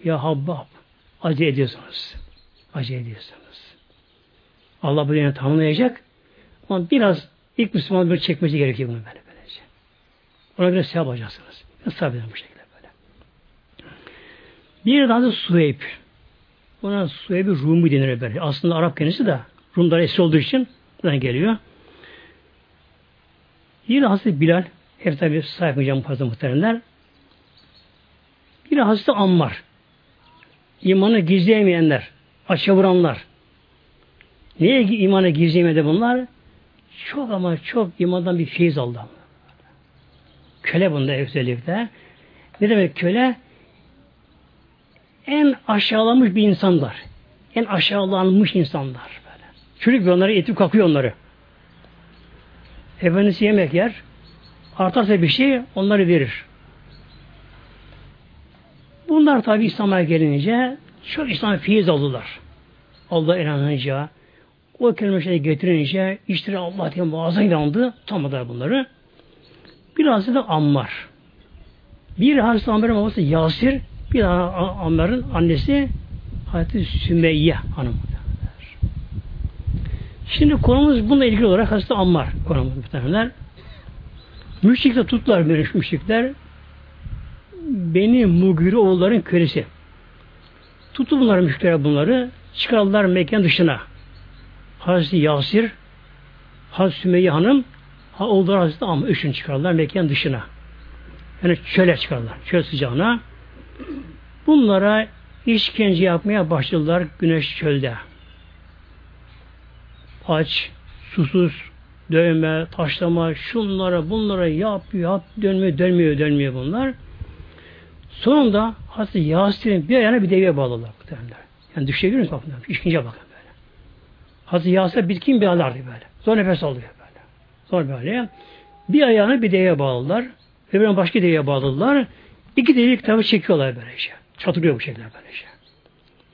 Ya Habbab acı ediyorsunuz. Acı ediyorsunuz. Allah bu dünyayı tamamlayacak. Ama biraz ilk Müslüman bir çekmesi gerekiyor bunu böyle böylece. Ona göre sevap alacaksınız. Sabredin bu şekilde böyle. Bir adı Suheyb. Ona Suheyb Rumi denir böyle. Aslında Arap kendisi de Rumlar esir olduğu için buradan geliyor. Yine Hazreti Bilal hep tabi saymayacağım fazla muhteremler. Yine Hazreti Ammar. İmanı gizleyemeyenler, açığa vuranlar. Niye imanı gizleyemedi bunlar? çok ama çok imandan bir feyiz aldı. Köle bunda özellikle. Ne demek köle? En aşağılanmış bir insanlar. En aşağılanmış insanlar. Böyle. Çocuk onları etip kalkıyor onları. Efendisi yemek yer. Artarsa bir şey onları verir. Bunlar tabi İslam'a gelince çok İslam'a feyiz aldılar. Allah inanınca, o kelimeleri getirince işte Allah diye muazzam inandı. Tutamadılar bunları. Biraz da Ammar. Bir Hazreti Ammar'ın babası Yasir, bir Ammar'ın annesi Hazreti Sümeyye hanım. Şimdi konumuz bununla ilgili olarak Hazreti Ammar konumuz muhtemelenler. Müşrikler tuttular müşrikler. Beni Mugiri oğulların kölesi. Tuttu bunlar müşrikler bunları. Çıkardılar mekan dışına. Hazreti Yasir, Hazreti Sümeyye Hanım, ha oğulları Hazreti Amma üçün çıkardılar mekan dışına. Yani çöle çıkardılar. Çöl sıcağına. Bunlara işkence yapmaya başladılar güneş çölde. Aç, susuz, dövme, taşlama, şunlara, bunlara yap, yap, dönmüyor, dönmüyor, dönmüyor bunlar. Sonunda Hazreti Yasir'in bir ayağına bir deveye bağladılar. Yani düşebiliyor musunuz? Bakın, işkence bakın böyle. Hazreti Yasir bitkin bir alardı böyle. Zor nefes alıyor böyle. Zor böyle. Bir ayağını bir deveye bağladılar. Öbürüne başka deveye bağladılar. İki deveyi kitabı çekiyorlar böylece. Çatırıyor bu şekilde böylece.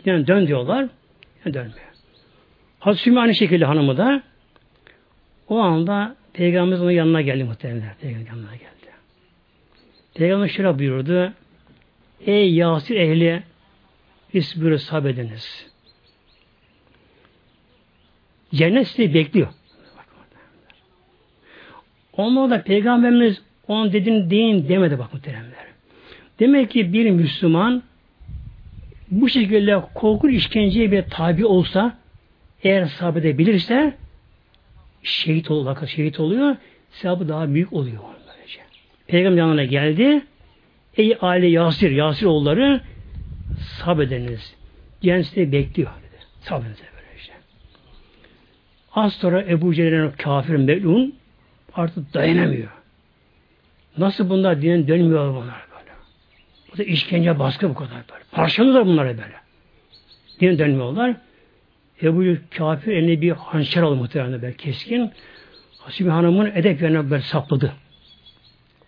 Yani dön diyorlar. Yani dönmüyor. Hazreti Sümme aynı şekilde hanımı da o anda Peygamberimiz onun yanına geldi muhtemelen. Peygamber yanına geldi. Peygamber şöyle buyurdu. Ey Yasir ehli isbürü sabrediniz. Cennet sizi bekliyor. Onunla da Peygamberimiz onun dediğini deyin demedi bak muhteremler. Demek ki bir Müslüman bu şekilde korkunç işkenceye bir tabi olsa eğer sabredebilirse şehit oluyor, şehit oluyor, sevabı daha büyük oluyor. Peygamber yanına geldi. Ey aile Yasir, Yasir oğulları sabrediniz. Cennet bekliyor. Sabrediniz böylece. Az sonra Ebu Cehil'in kafir melun artık dayanamıyor. Nasıl bunlar dinen dönmüyor bunlar böyle. Bu da işkence baskı bu kadar böyle. Parçalıyorlar bunları böyle. Dinen dönmüyorlar. Ebu kafir eline bir hançer aldı muhtemelen böyle keskin. Hasibe Hanım'ın edep yerine böyle sapladı.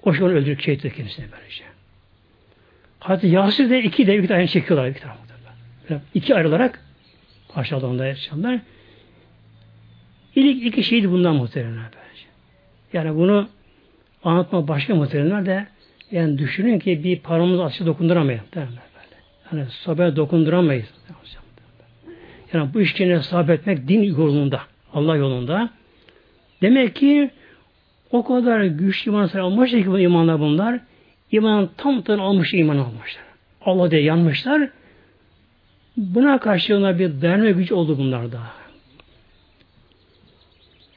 O şey onu öldürüp şehit etti kendisine böylece. Hatta Yasir de iki de iki tane çekiyorlar iki tarafta. Böyle iki ayrılarak parçalarında yaşayanlar. İlk iki şeydi bundan böylece. Yani bunu anlatma başka muhtemelen de yani düşünün ki bir paramızı açı dokunduramayız. Yani sobaya dokunduramayız. Yani bu işkence sabretmek din yolunda, Allah yolunda. Demek ki o kadar güçlü iman almış ki bu imanlar bunlar. İman tam tam almış iman almışlar. Allah diye yanmışlar. Buna karşılığında bir dayanma gücü oldu bunlarda.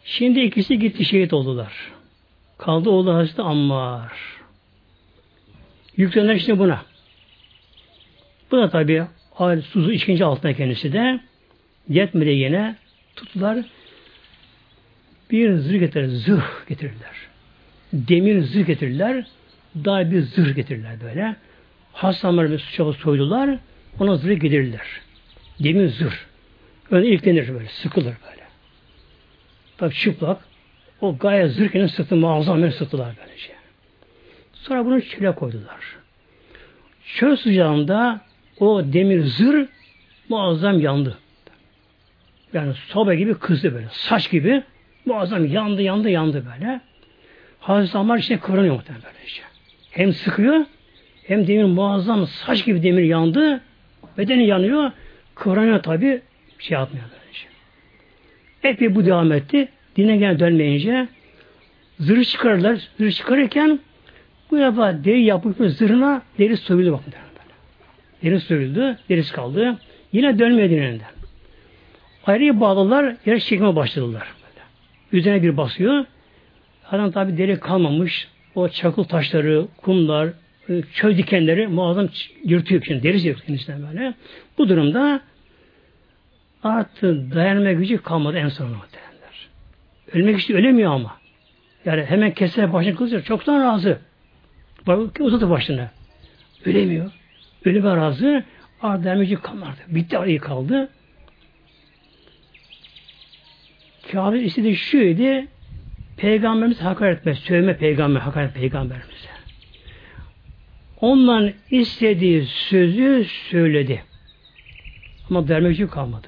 Şimdi ikisi gitti şehit oldular. Kaldı oğlu Hazreti Ammar. Yüklenler işte buna. Bu da tabi suzu işkence altında kendisi de yetmedi yine tuttular bir zırh getirirler. Zırh getirirler. Demir zırh getirirler. Daha bir zırh getirirler böyle. Hastanları bir suçalı soydular. Ona zırh getirirler. Demir zırh. Öyle ilklenir böyle. Sıkılır böyle. Tabi çıplak. O gayet zırhkenin sırtı muazzam bir sırtılar böylece. Sonra bunu çöle koydular. Çöl sıcağında o demir zırh muazzam yandı. Yani soba gibi kızdı böyle. Saç gibi muazzam yandı yandı yandı böyle. Hazreti Ammar işte kıvranıyor muhtemelen böyle işte. Hem sıkıyor hem demir muazzam saç gibi demir yandı. Bedeni yanıyor. Kıvranıyor tabi şey yapmıyor böyle işte. Epey bu devam etti. Dine gene dönmeyince zırh çıkarırlar. Zırh çıkarırken bu defa deri yapıp zırhına deri soyuldu bakın. Deri soyuldu. Derisi kaldı. Yine dönmedi dinlerinden. Ayrıya bağladılar, yer çekime başladılar. Üzerine bir basıyor. Adam tabi deri kalmamış. O çakıl taşları, kumlar, e, çöl dikenleri muazzam yırtıyor şimdi. Deri yırtıyor kendisinden böyle. Bu durumda artık dayanma gücü kalmadı en sonunda muhtemelenler. Ölmek istiyor, ölemiyor ama. Yani hemen keser başını kılıyor. Çoktan razı. Bak uzatır başını. Ölemiyor. Ölüme razı. Arda emeci kalmadı. Bitti arayı kaldı. Kabe istediği şuydu. Peygamberimiz hakaret etmez. Sövme peygamber, hakaret peygamberimize. Ondan istediği sözü söyledi. Ama vermek kalmadı.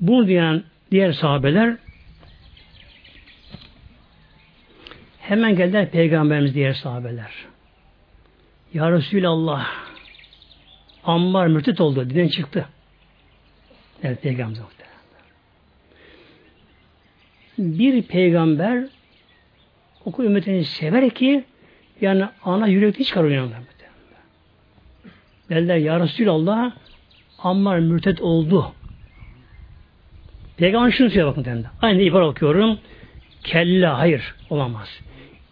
Bunu diyen diğer sahabeler hemen geldiler Peygamberimiz diğer sahabeler. Ya Resulallah Ammar mürtet oldu. Dinden çıktı. Evet Peygamber Bir peygamber oku ümmetini sever ki yani ana yürekli çıkarıyor yanında. Derler Ya Resulallah Ammar mürtet oldu. Peygamber şunu söylüyor bakın derinde. Aynı ibare okuyorum. Kella hayır olamaz.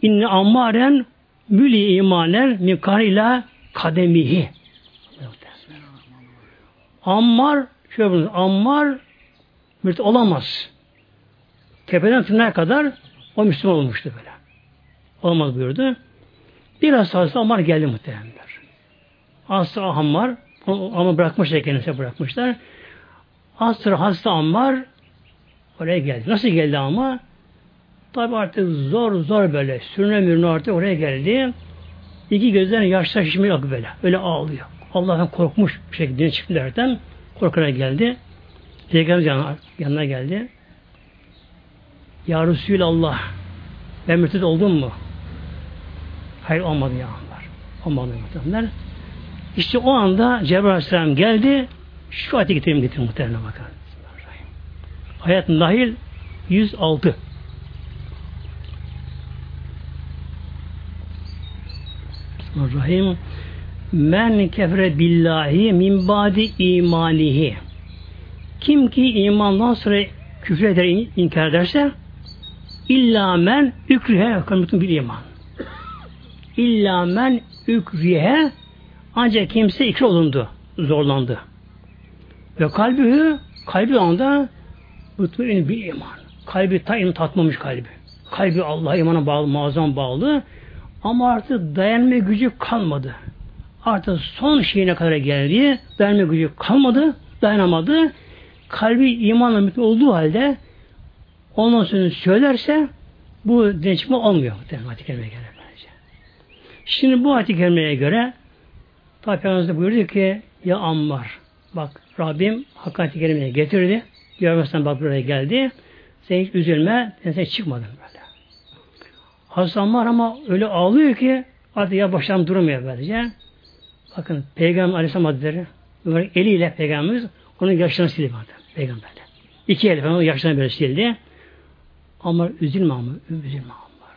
İnne ammaren müli imaner min ila kademihi. Ammar şöyle bunu, Ammar mürtet olamaz. Tepeden tırnağa kadar o Müslüman olmuştu böyle. Olmaz buyurdu. Biraz sonra Ammar geldi muhtemelenler. Aslı Ammar ama bırakmışlar kendisi bırakmışlar. Asr hasta Ammar oraya geldi. Nasıl geldi ama? Tabi artık zor zor böyle sürünemiyor artık oraya geldi. İki gözden yaşlar şişme yok böyle. Öyle ağlıyor. Allah'tan korkmuş bir şekilde çıktılardan korkarak geldi. Peygamber yanına, yanına geldi. Ya Resulallah ben mürted oldum mu? Hayır olmadı ya Ammar. Olmadı muhtemelen. İşte o anda Cebrail Aleyhisselam geldi. Şu ayeti getireyim getireyim muhtemelen bakın. Hayat dahil 106. Bismillahirrahmanirrahim. Men kefre billahi min badi imanihi. Kim ki imandan sonra küfür eder, inkar ederse illa men ükrihe kanıtın bir iman. İlla men ükrihe ancak kimse ikra olundu, zorlandı. Ve kalbi kalbi anda mutmain bir iman. Kalbi ta tatmamış kalbi. Kalbi Allah'a imana bağlı, muazzam bağlı. Ama artık dayanma gücü kalmadı. Artık son şeyine kadar geldi. Dayanma gücü kalmadı. Dayanamadı. Kalbi imanla mutlu olduğu halde ondan sonra söylerse bu dinçme olmuyor. Ayet-i göre bence. Şimdi bu ayet-i göre Tabi Peygamberimiz buyurdu ki ya Ammar bak Rabbim hakikati kerimeye getirdi. Görmezsen bak buraya geldi. Sen hiç üzülme. Ben sen çıkmadın böyle. Hazreti Ammar ama öyle ağlıyor ki artık ya başlam durmuyor böylece. Bakın Peygamber Aleyhisselam Hazretleri eliyle Peygamberimiz onun yaşlarını sildi. Peygamberle. İki el falan yaşlarını böyle sildi. Ama üzülme ama üzülme Ammar.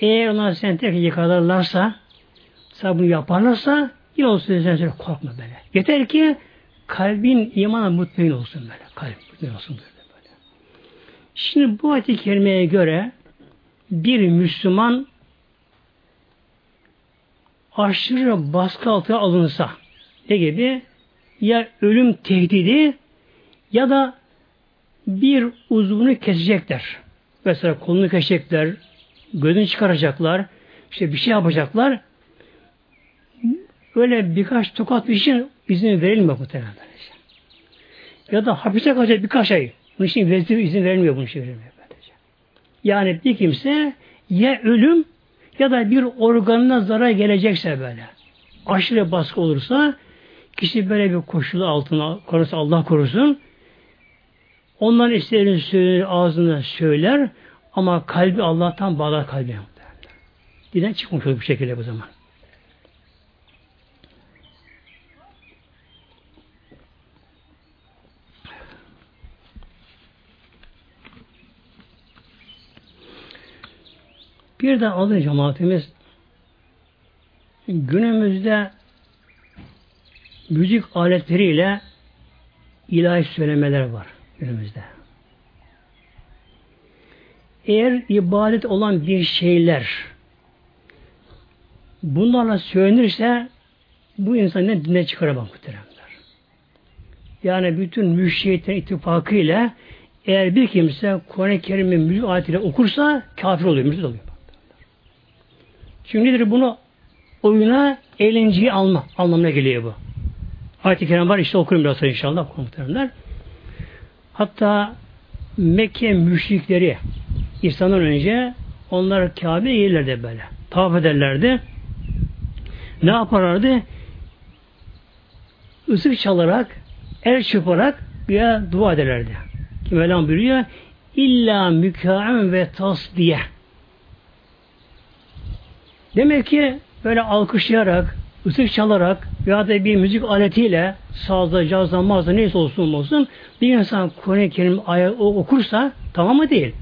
Eğer onlar seni tek yıkarlarsa sana bunu yaparlarsa yine o sözden sonra korkma böyle. Yeter ki kalbin imana mutmain olsun böyle. Kalp mutmain olsun böyle. böyle. Şimdi bu ayet-i kerimeye göre bir Müslüman aşırı baskı altına alınsa ne gibi? Ya ölüm tehdidi ya da bir uzvunu kesecekler. Mesela kolunu kesecekler, gözünü çıkaracaklar, işte bir şey yapacaklar. Öyle birkaç tokat bir şey izin verilmiyor muhtemelen. Ya da hapiste kalacak birkaç ay. Bunun için vezir izin verilmiyor bunun için verilmiyor. Böylece. Yani bir kimse ya ölüm ya da bir organına zarar gelecekse böyle. Aşırı baskı olursa kişi böyle bir koşulu altına korusun Allah korusun. Ondan istediğini söyler, ağzına söyler ama kalbi Allah'tan bağlar kalbi. Dinden çıkmış olur bu şekilde bu zaman. Bir de adı cemaatimiz günümüzde müzik aletleriyle ilahi söylemeler var günümüzde. Eğer ibadet olan bir şeyler bunlarla söylenirse bu insan ne dine çıkaramaz muhteremler. Yani bütün müşriyetlerin ittifakıyla Eğer bir kimse Kur'an-ı Kerim'i müzik ayetiyle okursa kafir oluyor, müzik oluyor. Çünkü nedir bunu oyuna eğlenceyi alma anlamına geliyor bu. Ayet-i Kerim var işte okurum biraz sonra inşallah komutanlar. Hatta Mekke müşrikleri İslam'dan önce onlar Kabe'ye gelirlerdi böyle. Tavaf ederlerdi. Ne yaparlardı? Isık çalarak, el çırparak bir dua ederlerdi. Mevlam buyuruyor illa mükaem ve tasdiye. Demek ki böyle alkışlayarak, ısık çalarak veya da bir müzik aletiyle sazda, cazda, mazda neyse olsun olsun bir insan Kur'an-ı Kerim okursa tamam mı değil.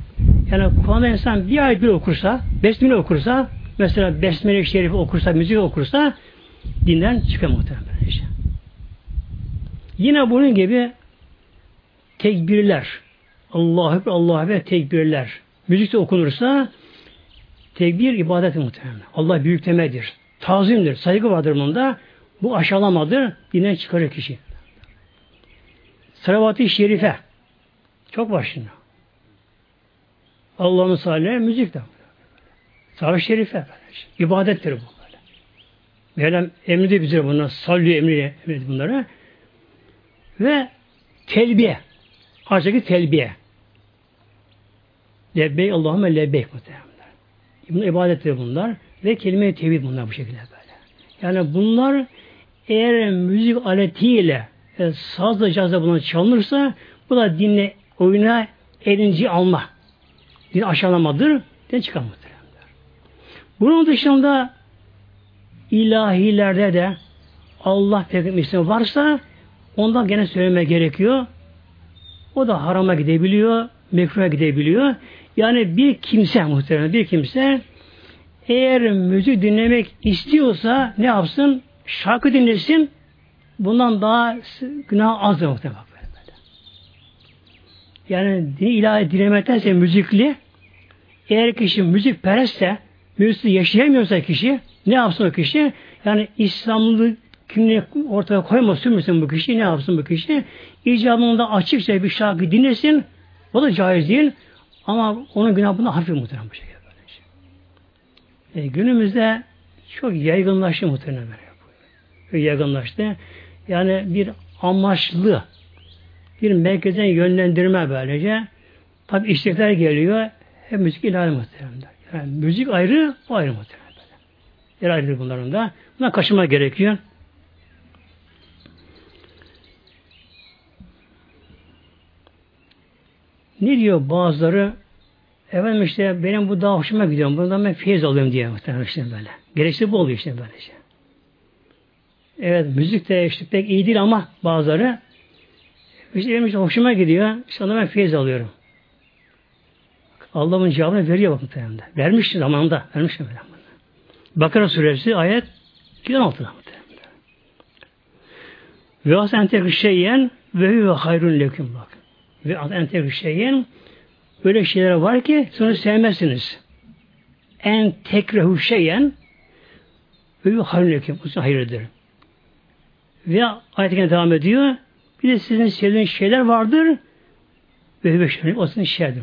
Yani Kur'an'da insan bir ayet bir okursa, besmele okursa, mesela besmele şerifi okursa, müzik okursa dinden çıkar muhtemelen işte. Yine bunun gibi tekbirler, Allah'a Allah'a ve tekbirler. Müzik de okunursa tekbir ibadet muhtemelen. Allah büyüklemedir. Tazimdir, saygı vardır bunda. Bu aşağılamadır, dinden çıkarır kişi. Salavat-ı Şerife çok başında. Allah'ın salih müzik de. Salavat-ı Şerife ibadettir bu. Mevlam emredi bize bunlar, sallıyor emri emredi bunlara. Ve telbiye. Aşağıdaki telbiye. Lebbeyk Allahümme lebbeyk muhtemelen. Bunlar ibadettir bunlar. Ve kelime-i tevhid bunlar bu şekilde böyle. Yani bunlar eğer müzik aletiyle e, sazla cazla buna çalınırsa bu da dinle oyuna elinci alma. Din aşağılamadır. Din çıkarmadır. Bunun dışında ilahilerde de Allah peygamber ismi varsa ondan gene söyleme gerekiyor. O da harama gidebiliyor, mekruha gidebiliyor. Yani bir kimse muhtemelen bir kimse eğer müzik dinlemek istiyorsa ne yapsın? Şarkı dinlesin. Bundan daha günah azdır muhtemelen. Yani ilahi dinlemektense müzikli eğer kişi müzik perestse müzik yaşayamıyorsa kişi ne yapsın o kişi? Yani İslamlı kimliği ortaya koymasın sürmesin bu kişi ne yapsın bu kişi? İcabında açıkça bir şarkı dinlesin o da caiz değil ama onun günahı hafif muhtemelen bu şekilde. E, günümüzde çok yaygınlaştı muhtemelen. Yaygınlaştı. Yani bir amaçlı bir merkezden yönlendirme böylece. Tabi istekler geliyor. Hep müzik ilahi muhtemelen. Yani müzik ayrı, o ayrı muhtemelen. Yer ayrıdır bunların da. Buna kaçınma gerekiyor. Ne diyor bazıları? Efendim işte benim bu daha hoşuma gidiyor. Bundan ben feyiz alıyorum diye muhtemelen işte böyle. Gerekli bu oluyor işte böyle şey. Evet müzik de işte pek iyi değil ama bazıları işte benim işte hoşuma gidiyor. İşte ondan ben feyiz alıyorum. Allah'ın cevabını veriyor bak muhtemelen. Vermiş zamanında. Vermiş muhtemelen. Bakara suresi ayet 216'da muhtemelen. Ve as entek şeyyen ve ve hayrun leküm bak. Ve as entek şeyyen Öyle şeyler var ki sonra sevmezsiniz. En tekrehu şeyen ve hayırlekim. Bu hayırdır. Ve ayetine devam ediyor. Bir de sizin sevdiğiniz şeyler vardır. Ve şeyler. O sizin şerdir.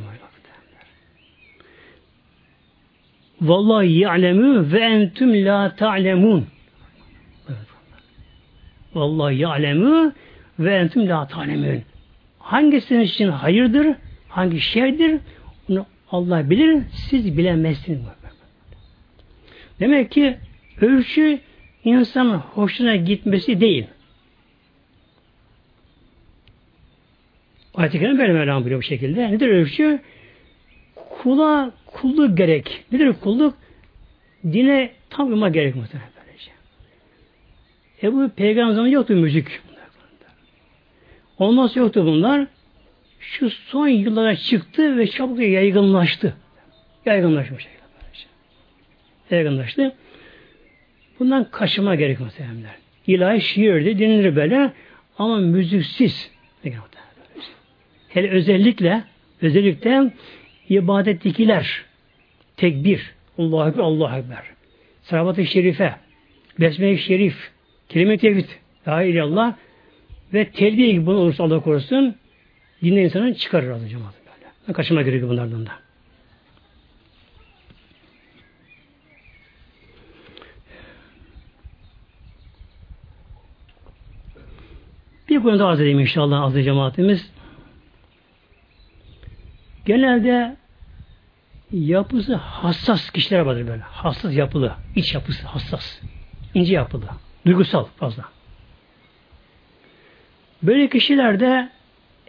Vallahi ya'lemü ve entüm la ta'lemun. Vallahi ya'lemü ve entüm la ta'lemun. Hangisinin için hayırdır? hangi şerdir bunu Allah bilir, siz bilemezsiniz. Demek ki ölçü insanın hoşuna gitmesi değil. Ayet-i Kerim böyle Mevlam buyuruyor bu şekilde. Nedir ölçü? Kula kulluk gerek. Nedir kulluk? Dine tam uyma gerek muhtemelen böylece. E bu peygamber zamanı yoktu müzik. Olmaz yoktu bunlar şu son yıllara çıktı ve çabuk yaygınlaştı. Yaygınlaşmış. Yaygınlaştı. Bundan kaçınma gerek muhtemelenler. İlahi şiirdi, dinlenir böyle ama müziksiz. Hele özellikle özellikle ibadettekiler tekbir, Allahu Ekber, Allahu Ekber. Salavat-ı Şerife, Besme-i Şerif, kelime-i tevhid, La İllallah ve telbiye gibi bunu olursa Allah korusun Dinde insanı çıkarır az cemaat böyle. Kaçırma gerekiyor bunlardan da. Bir konu daha arz edeyim inşallah azı cemaatimiz. Genelde yapısı hassas kişiler vardır böyle. Hassas yapılı. iç yapısı hassas. ince yapılı. Duygusal fazla. Böyle kişilerde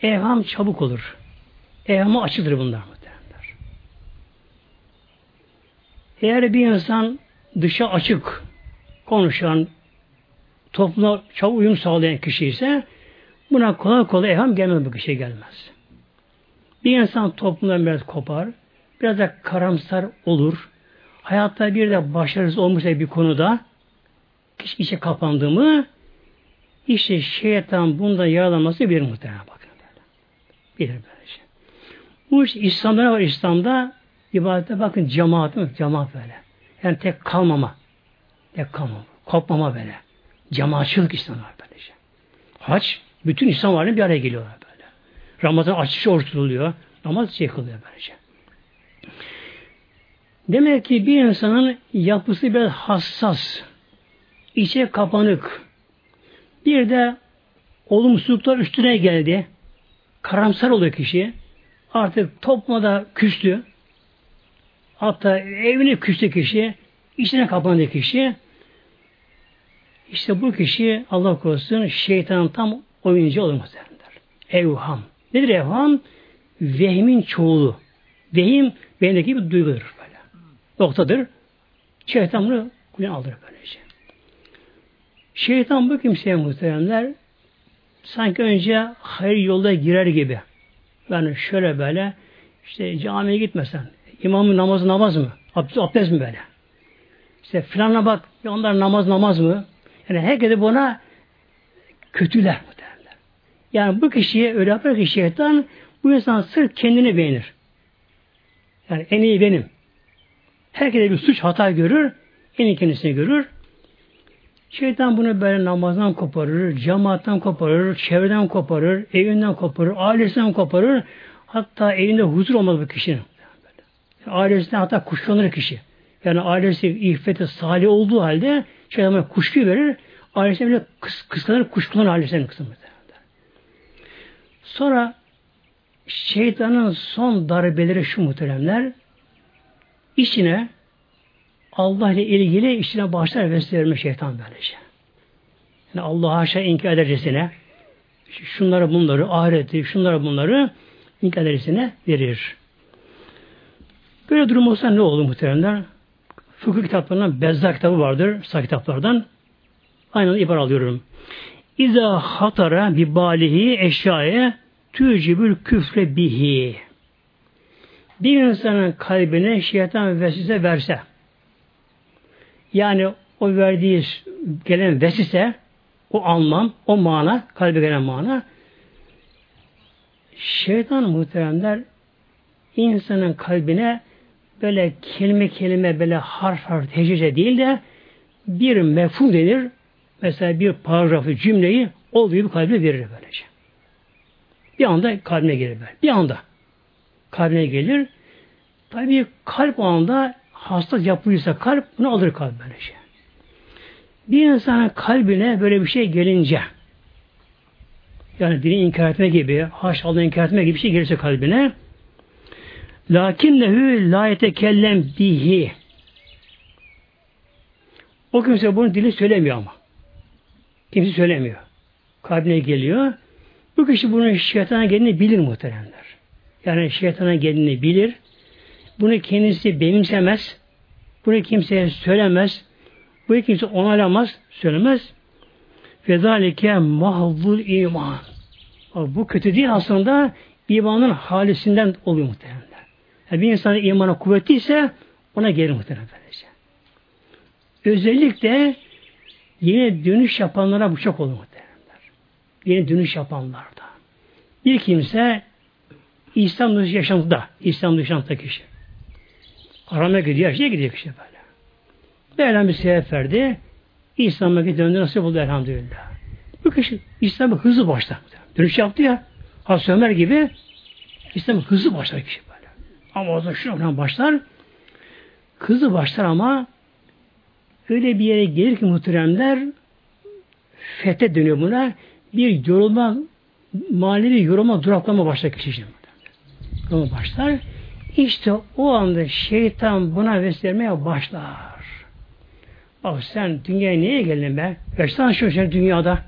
evham çabuk olur. Evhama açılır bunlar muhtemelenler. Eğer bir insan dışa açık konuşan, topluma çabuk uyum sağlayan kişi ise buna kolay kolay evham gelmez bu kişiye gelmez. Bir insan toplumdan biraz kopar, biraz da karamsar olur. Hayatta bir de başarısız olmuşsa bir konuda kişi içe kapandı mı işte şeytan bunda yaralaması bir muhtemelen bakın. Bilir böyle şey. Bu iş İslam'da var İslam'da ibadete bakın cemaat mi? Cemaat böyle. Yani tek kalmama. Tek kalmama. Kopmama böyle. Cemaatçılık İslam var böyle şey. Haç bütün İslam varlığı bir araya geliyorlar böyle. Ramazan açış oruç. Namaz şey kılıyor böylece. Demek ki bir insanın yapısı biraz hassas, içe kapanık, bir de olumsuzluklar üstüne geldi, karamsar oluyor kişi, artık toplumda küstü, hatta evine küstü kişi, içine kapandı kişi, işte bu kişi Allah korusun şeytanın tam oyuncu olur muhtemelen. Evham. Nedir evham? Vehimin çoğulu. Vehim beyindeki bir duygudur böyle. Noktadır. Şeytan bunu kulağına alır böylece. Şeytan bu kimseye muhteremler sanki önce hayır yolda girer gibi. Yani şöyle böyle işte camiye gitmesen imamın namazı namaz mı? Abdest, abdest mi böyle? İşte filanla bak onlar namaz namaz mı? Yani herkese buna kötüler. Yani bu kişiye öyle yapar ki şeytan bu insan sırf kendini beğenir. Yani en iyi benim. Herkese bir suç hata görür, en iyi kendisini görür. Şeytan bunu böyle namazdan koparır, cemaatten koparır, çevreden koparır, evinden koparır, ailesinden koparır. Hatta evinde huzur olmaz bu kişinin. Yani ailesinden hatta kuşlanır kişi. Yani ailesi iffeti salih olduğu halde şeytan kuşku verir. Ailesine bile kıs, kıskanır, kuşkulanır ailesine kıskanır. Sonra şeytanın son darbeleri şu muhteremler içine Allah ile ilgili içine başlar vesile şeytan böylece. Yani Allah'a haşa inkar edercesine şunları bunları ahireti şunları bunları inkar edercesine verir. Böyle durum olsa ne olur muhteremler? Fıkıh kitaplarından Bezzar kitabı vardır. Sağ kitaplardan. Aynen ibar alıyorum. İza hatara bi balihi eşyaya tücibül küfre bihi. Bir insanın kalbine şeytan vesile verse, yani o verdiği gelen vesile, o anlam, o mana, kalbe gelen mana, şeytan muhteremler insanın kalbine böyle kelime kelime böyle harf harf tecrüce değil de bir mefhum denir. Mesela bir paragrafı, cümleyi olduğu gibi kalbe verir böylece. Bir anda kalbine gelir. Böyle. Bir anda kalbine gelir. Tabi kalp o anda hasta yapılıysa kalp bunu alır kalp böyle şey. Bir insanın kalbine böyle bir şey gelince yani dini inkar etme gibi, haş Allah inkar etme gibi bir şey gelirse kalbine lakinnehu la yetekellem bihi o kimse bunu dili söylemiyor ama. Kimse söylemiyor. Kalbine geliyor. Bu kişi bunun şeytana geldiğini bilir muhteremler. Yani şeytana geldiğini bilir. Bunu kendisi benimsemez. Bunu kimseye söylemez. Bu kimse onaylamaz, söylemez. Ve zalike mahvul iman. Bu kötü değil aslında imanın halisinden oluyor muhtemelen. Yani bir insanın imanı kuvvetliyse ona gelir muhtemelen. Özellikle yine dönüş yapanlara bu çok olur muhtemelen. Yeni dönüş yapanlarda. Bir kimse İslam dışı yaşantıda, İslam dışı kişi. Aramaya gidiyor, her şeye gidiyor kişi böyle. Böyle bir sebep verdi. İslam'a döndü nasıl buldu elhamdülillah. Bu kişi İslam'a hızlı başladı. Dönüş yaptı ya. Hazreti Ömer gibi İslam hızlı başlar kişi böyle. Ama o zaman şuna başlar. Hızlı başlar ama öyle bir yere gelir ki muhteremler fete dönüyor buna. Bir yorulma manevi yorulma duraklama başlar kişi. Yorulma başlar. İşte o anda şeytan buna vesile başlar. Bak sen dünyaya niye geldin be? Kaçtan şu şey dünyada?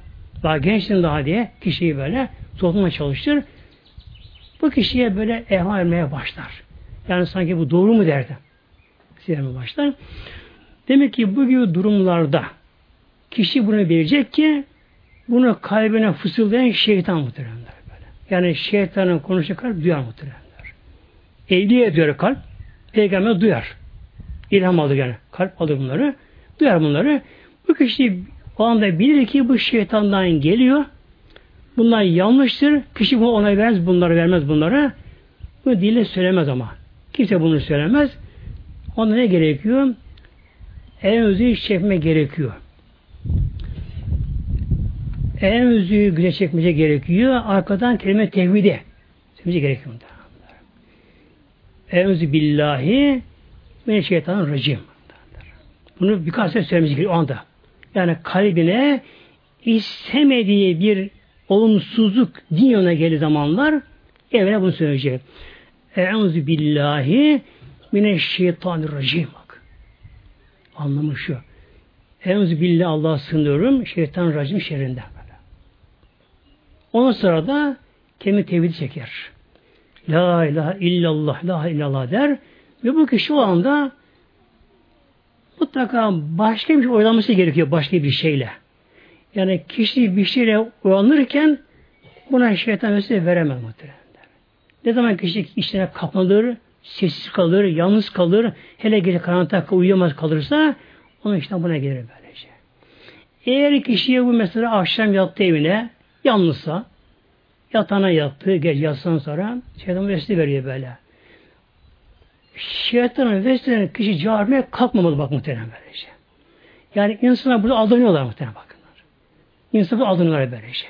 Daha gençsin daha diye kişiyi böyle topluma çalıştır. Bu kişiye böyle ehval vermeye başlar. Yani sanki bu doğru mu derdi. Sinirme başlar. Demek ki bu gibi durumlarda kişi bunu bilecek ki bunu kalbine fısıldayan şeytan muhteremler böyle. Yani şeytanın konuştuğu kalp duyar muhteremler. Evliye diyor kalp, peygamber duyar. İlham alır yani. Kalp alır bunları. Duyar bunları. Bu kişi o anda bilir ki bu şeytandan geliyor. Bunlar yanlıştır. Kişi bu onay vermez bunları, vermez bunları. Bu dille söylemez ama. Kimse bunu söylemez. Onda ne gerekiyor? En özü çekme gerekiyor. En özü güne çekmece gerekiyor. Arkadan kelime tevhide. Söylemece gerekiyor. En özü billahi ve şeytanın racim. Bunu birkaç sefer söylemesi gerekiyor anda. Yani kalbine istemediği bir olumsuzluk din yoluna geldiği zamanlar evine bunu söyleyecek. Eûzü billahi mineşşeytanirracim. Anlamı şu. Eûzü billahi Allah'a sığınıyorum şeytan racim şerrinden. Böyle. Ondan sonra da kelime tevhid çeker. La ilahe illallah, la illallah der. Ve bu kişi o anda mutlaka başka bir şey oylanması gerekiyor başka bir şeyle. Yani kişi bir şeyle uyanırken buna şeytan vesile veremez muhtemelen. Ne zaman kişi içine kapanır, sessiz kalır, yalnız kalır, hele gece karanlıkta uyuyamaz kalırsa onun işte buna gelir böylece. Eğer kişiye bu mesela akşam yattı evine, yalnızsa, yatana yattı, gece yatsan sonra şeytan vesile veriyor böyle. Şeytanın vesilelerini kişi çağırmaya kalkmamalı bak muhtemelen böylece. Yani insana burada aldanıyorlar muhtemelen bakınlar. İnsanı aldanıyorlar böylece.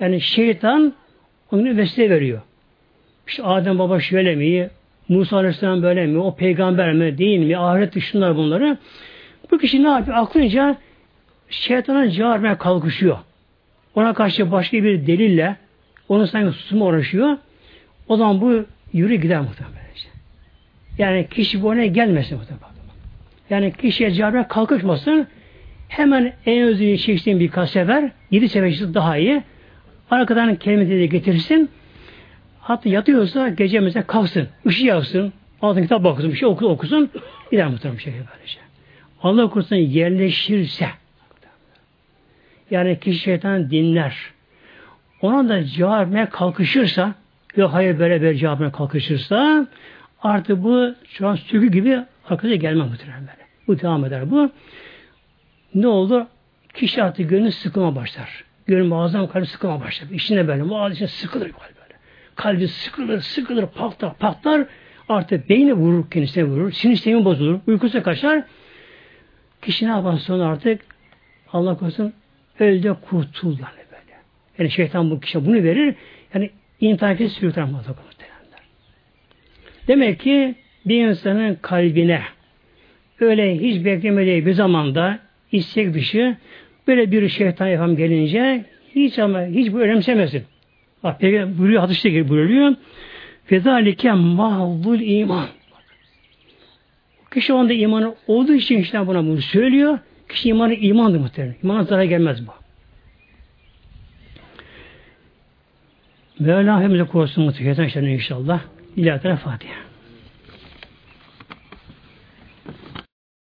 Yani şeytan onu vesile veriyor. İşte Adem baba şöyle mi? Musa Aleyhisselam böyle mi? O peygamber mi? Değil mi? Ahiret dışınlar bunları. Bu kişi ne yapıyor? Aklınca şeytana cevap kalkışıyor. Ona karşı başka bir delille onu sanki susma uğraşıyor. O zaman bu yürü gider muhtemelen. Yani kişi bu ona gelmesin muhtemelen. Yani kişiye cevap kalkışmasın. Hemen en özünü çektiğin birkaç sefer, yedi sefer daha iyi. Arkadan kelimeleri de getirsin. Hatta yatıyorsa gece mesela kalksın, ışığı yaksın, altın kitap bakısın, bir şey oku, okusun, gider muhtemelen bir şey böylece. Allah korusun yerleşirse, yani kişi şeytan dinler, ona da cevap vermeye kalkışırsa, yok hayır böyle böyle cevap vermeye kalkışırsa, artık bu şu an sürgü gibi arkadaşa gelmez muhtemelen böyle. Bu devam eder bu. Ne olur? Kişi artık gönlü sıkılma başlar. Gönlü muazzam kalbi sıkılma başlar. İçine böyle, muazzam içine sıkılır kalbi kalbi sıkılır, sıkılır, patlar, patlar. Artık beyni vurur, kendisine vurur. Sinir sistemi bozulur. Uykusu kaçar. Kişi ne yapar sonra artık Allah korusun öldü kurtul yani böyle. Yani şeytan bu kişiye bunu verir. Yani intihar sürükler Demek ki bir insanın kalbine öyle hiç beklemediği bir zamanda istek dışı böyle bir şeytan yapam gelince hiç ama hiç bu önemsemesin. Bak Peygamber buyuruyor, hadiste gibi buyuruyor. Fezalike mahvul iman. Kişi onda imanı olduğu için işte buna bunu söylüyor. Kişi imanı imandır muhtemelen. İmana zarar gelmez bu. Mevla hepimize korusun mutlaka inşallah. İlahi Fatiha.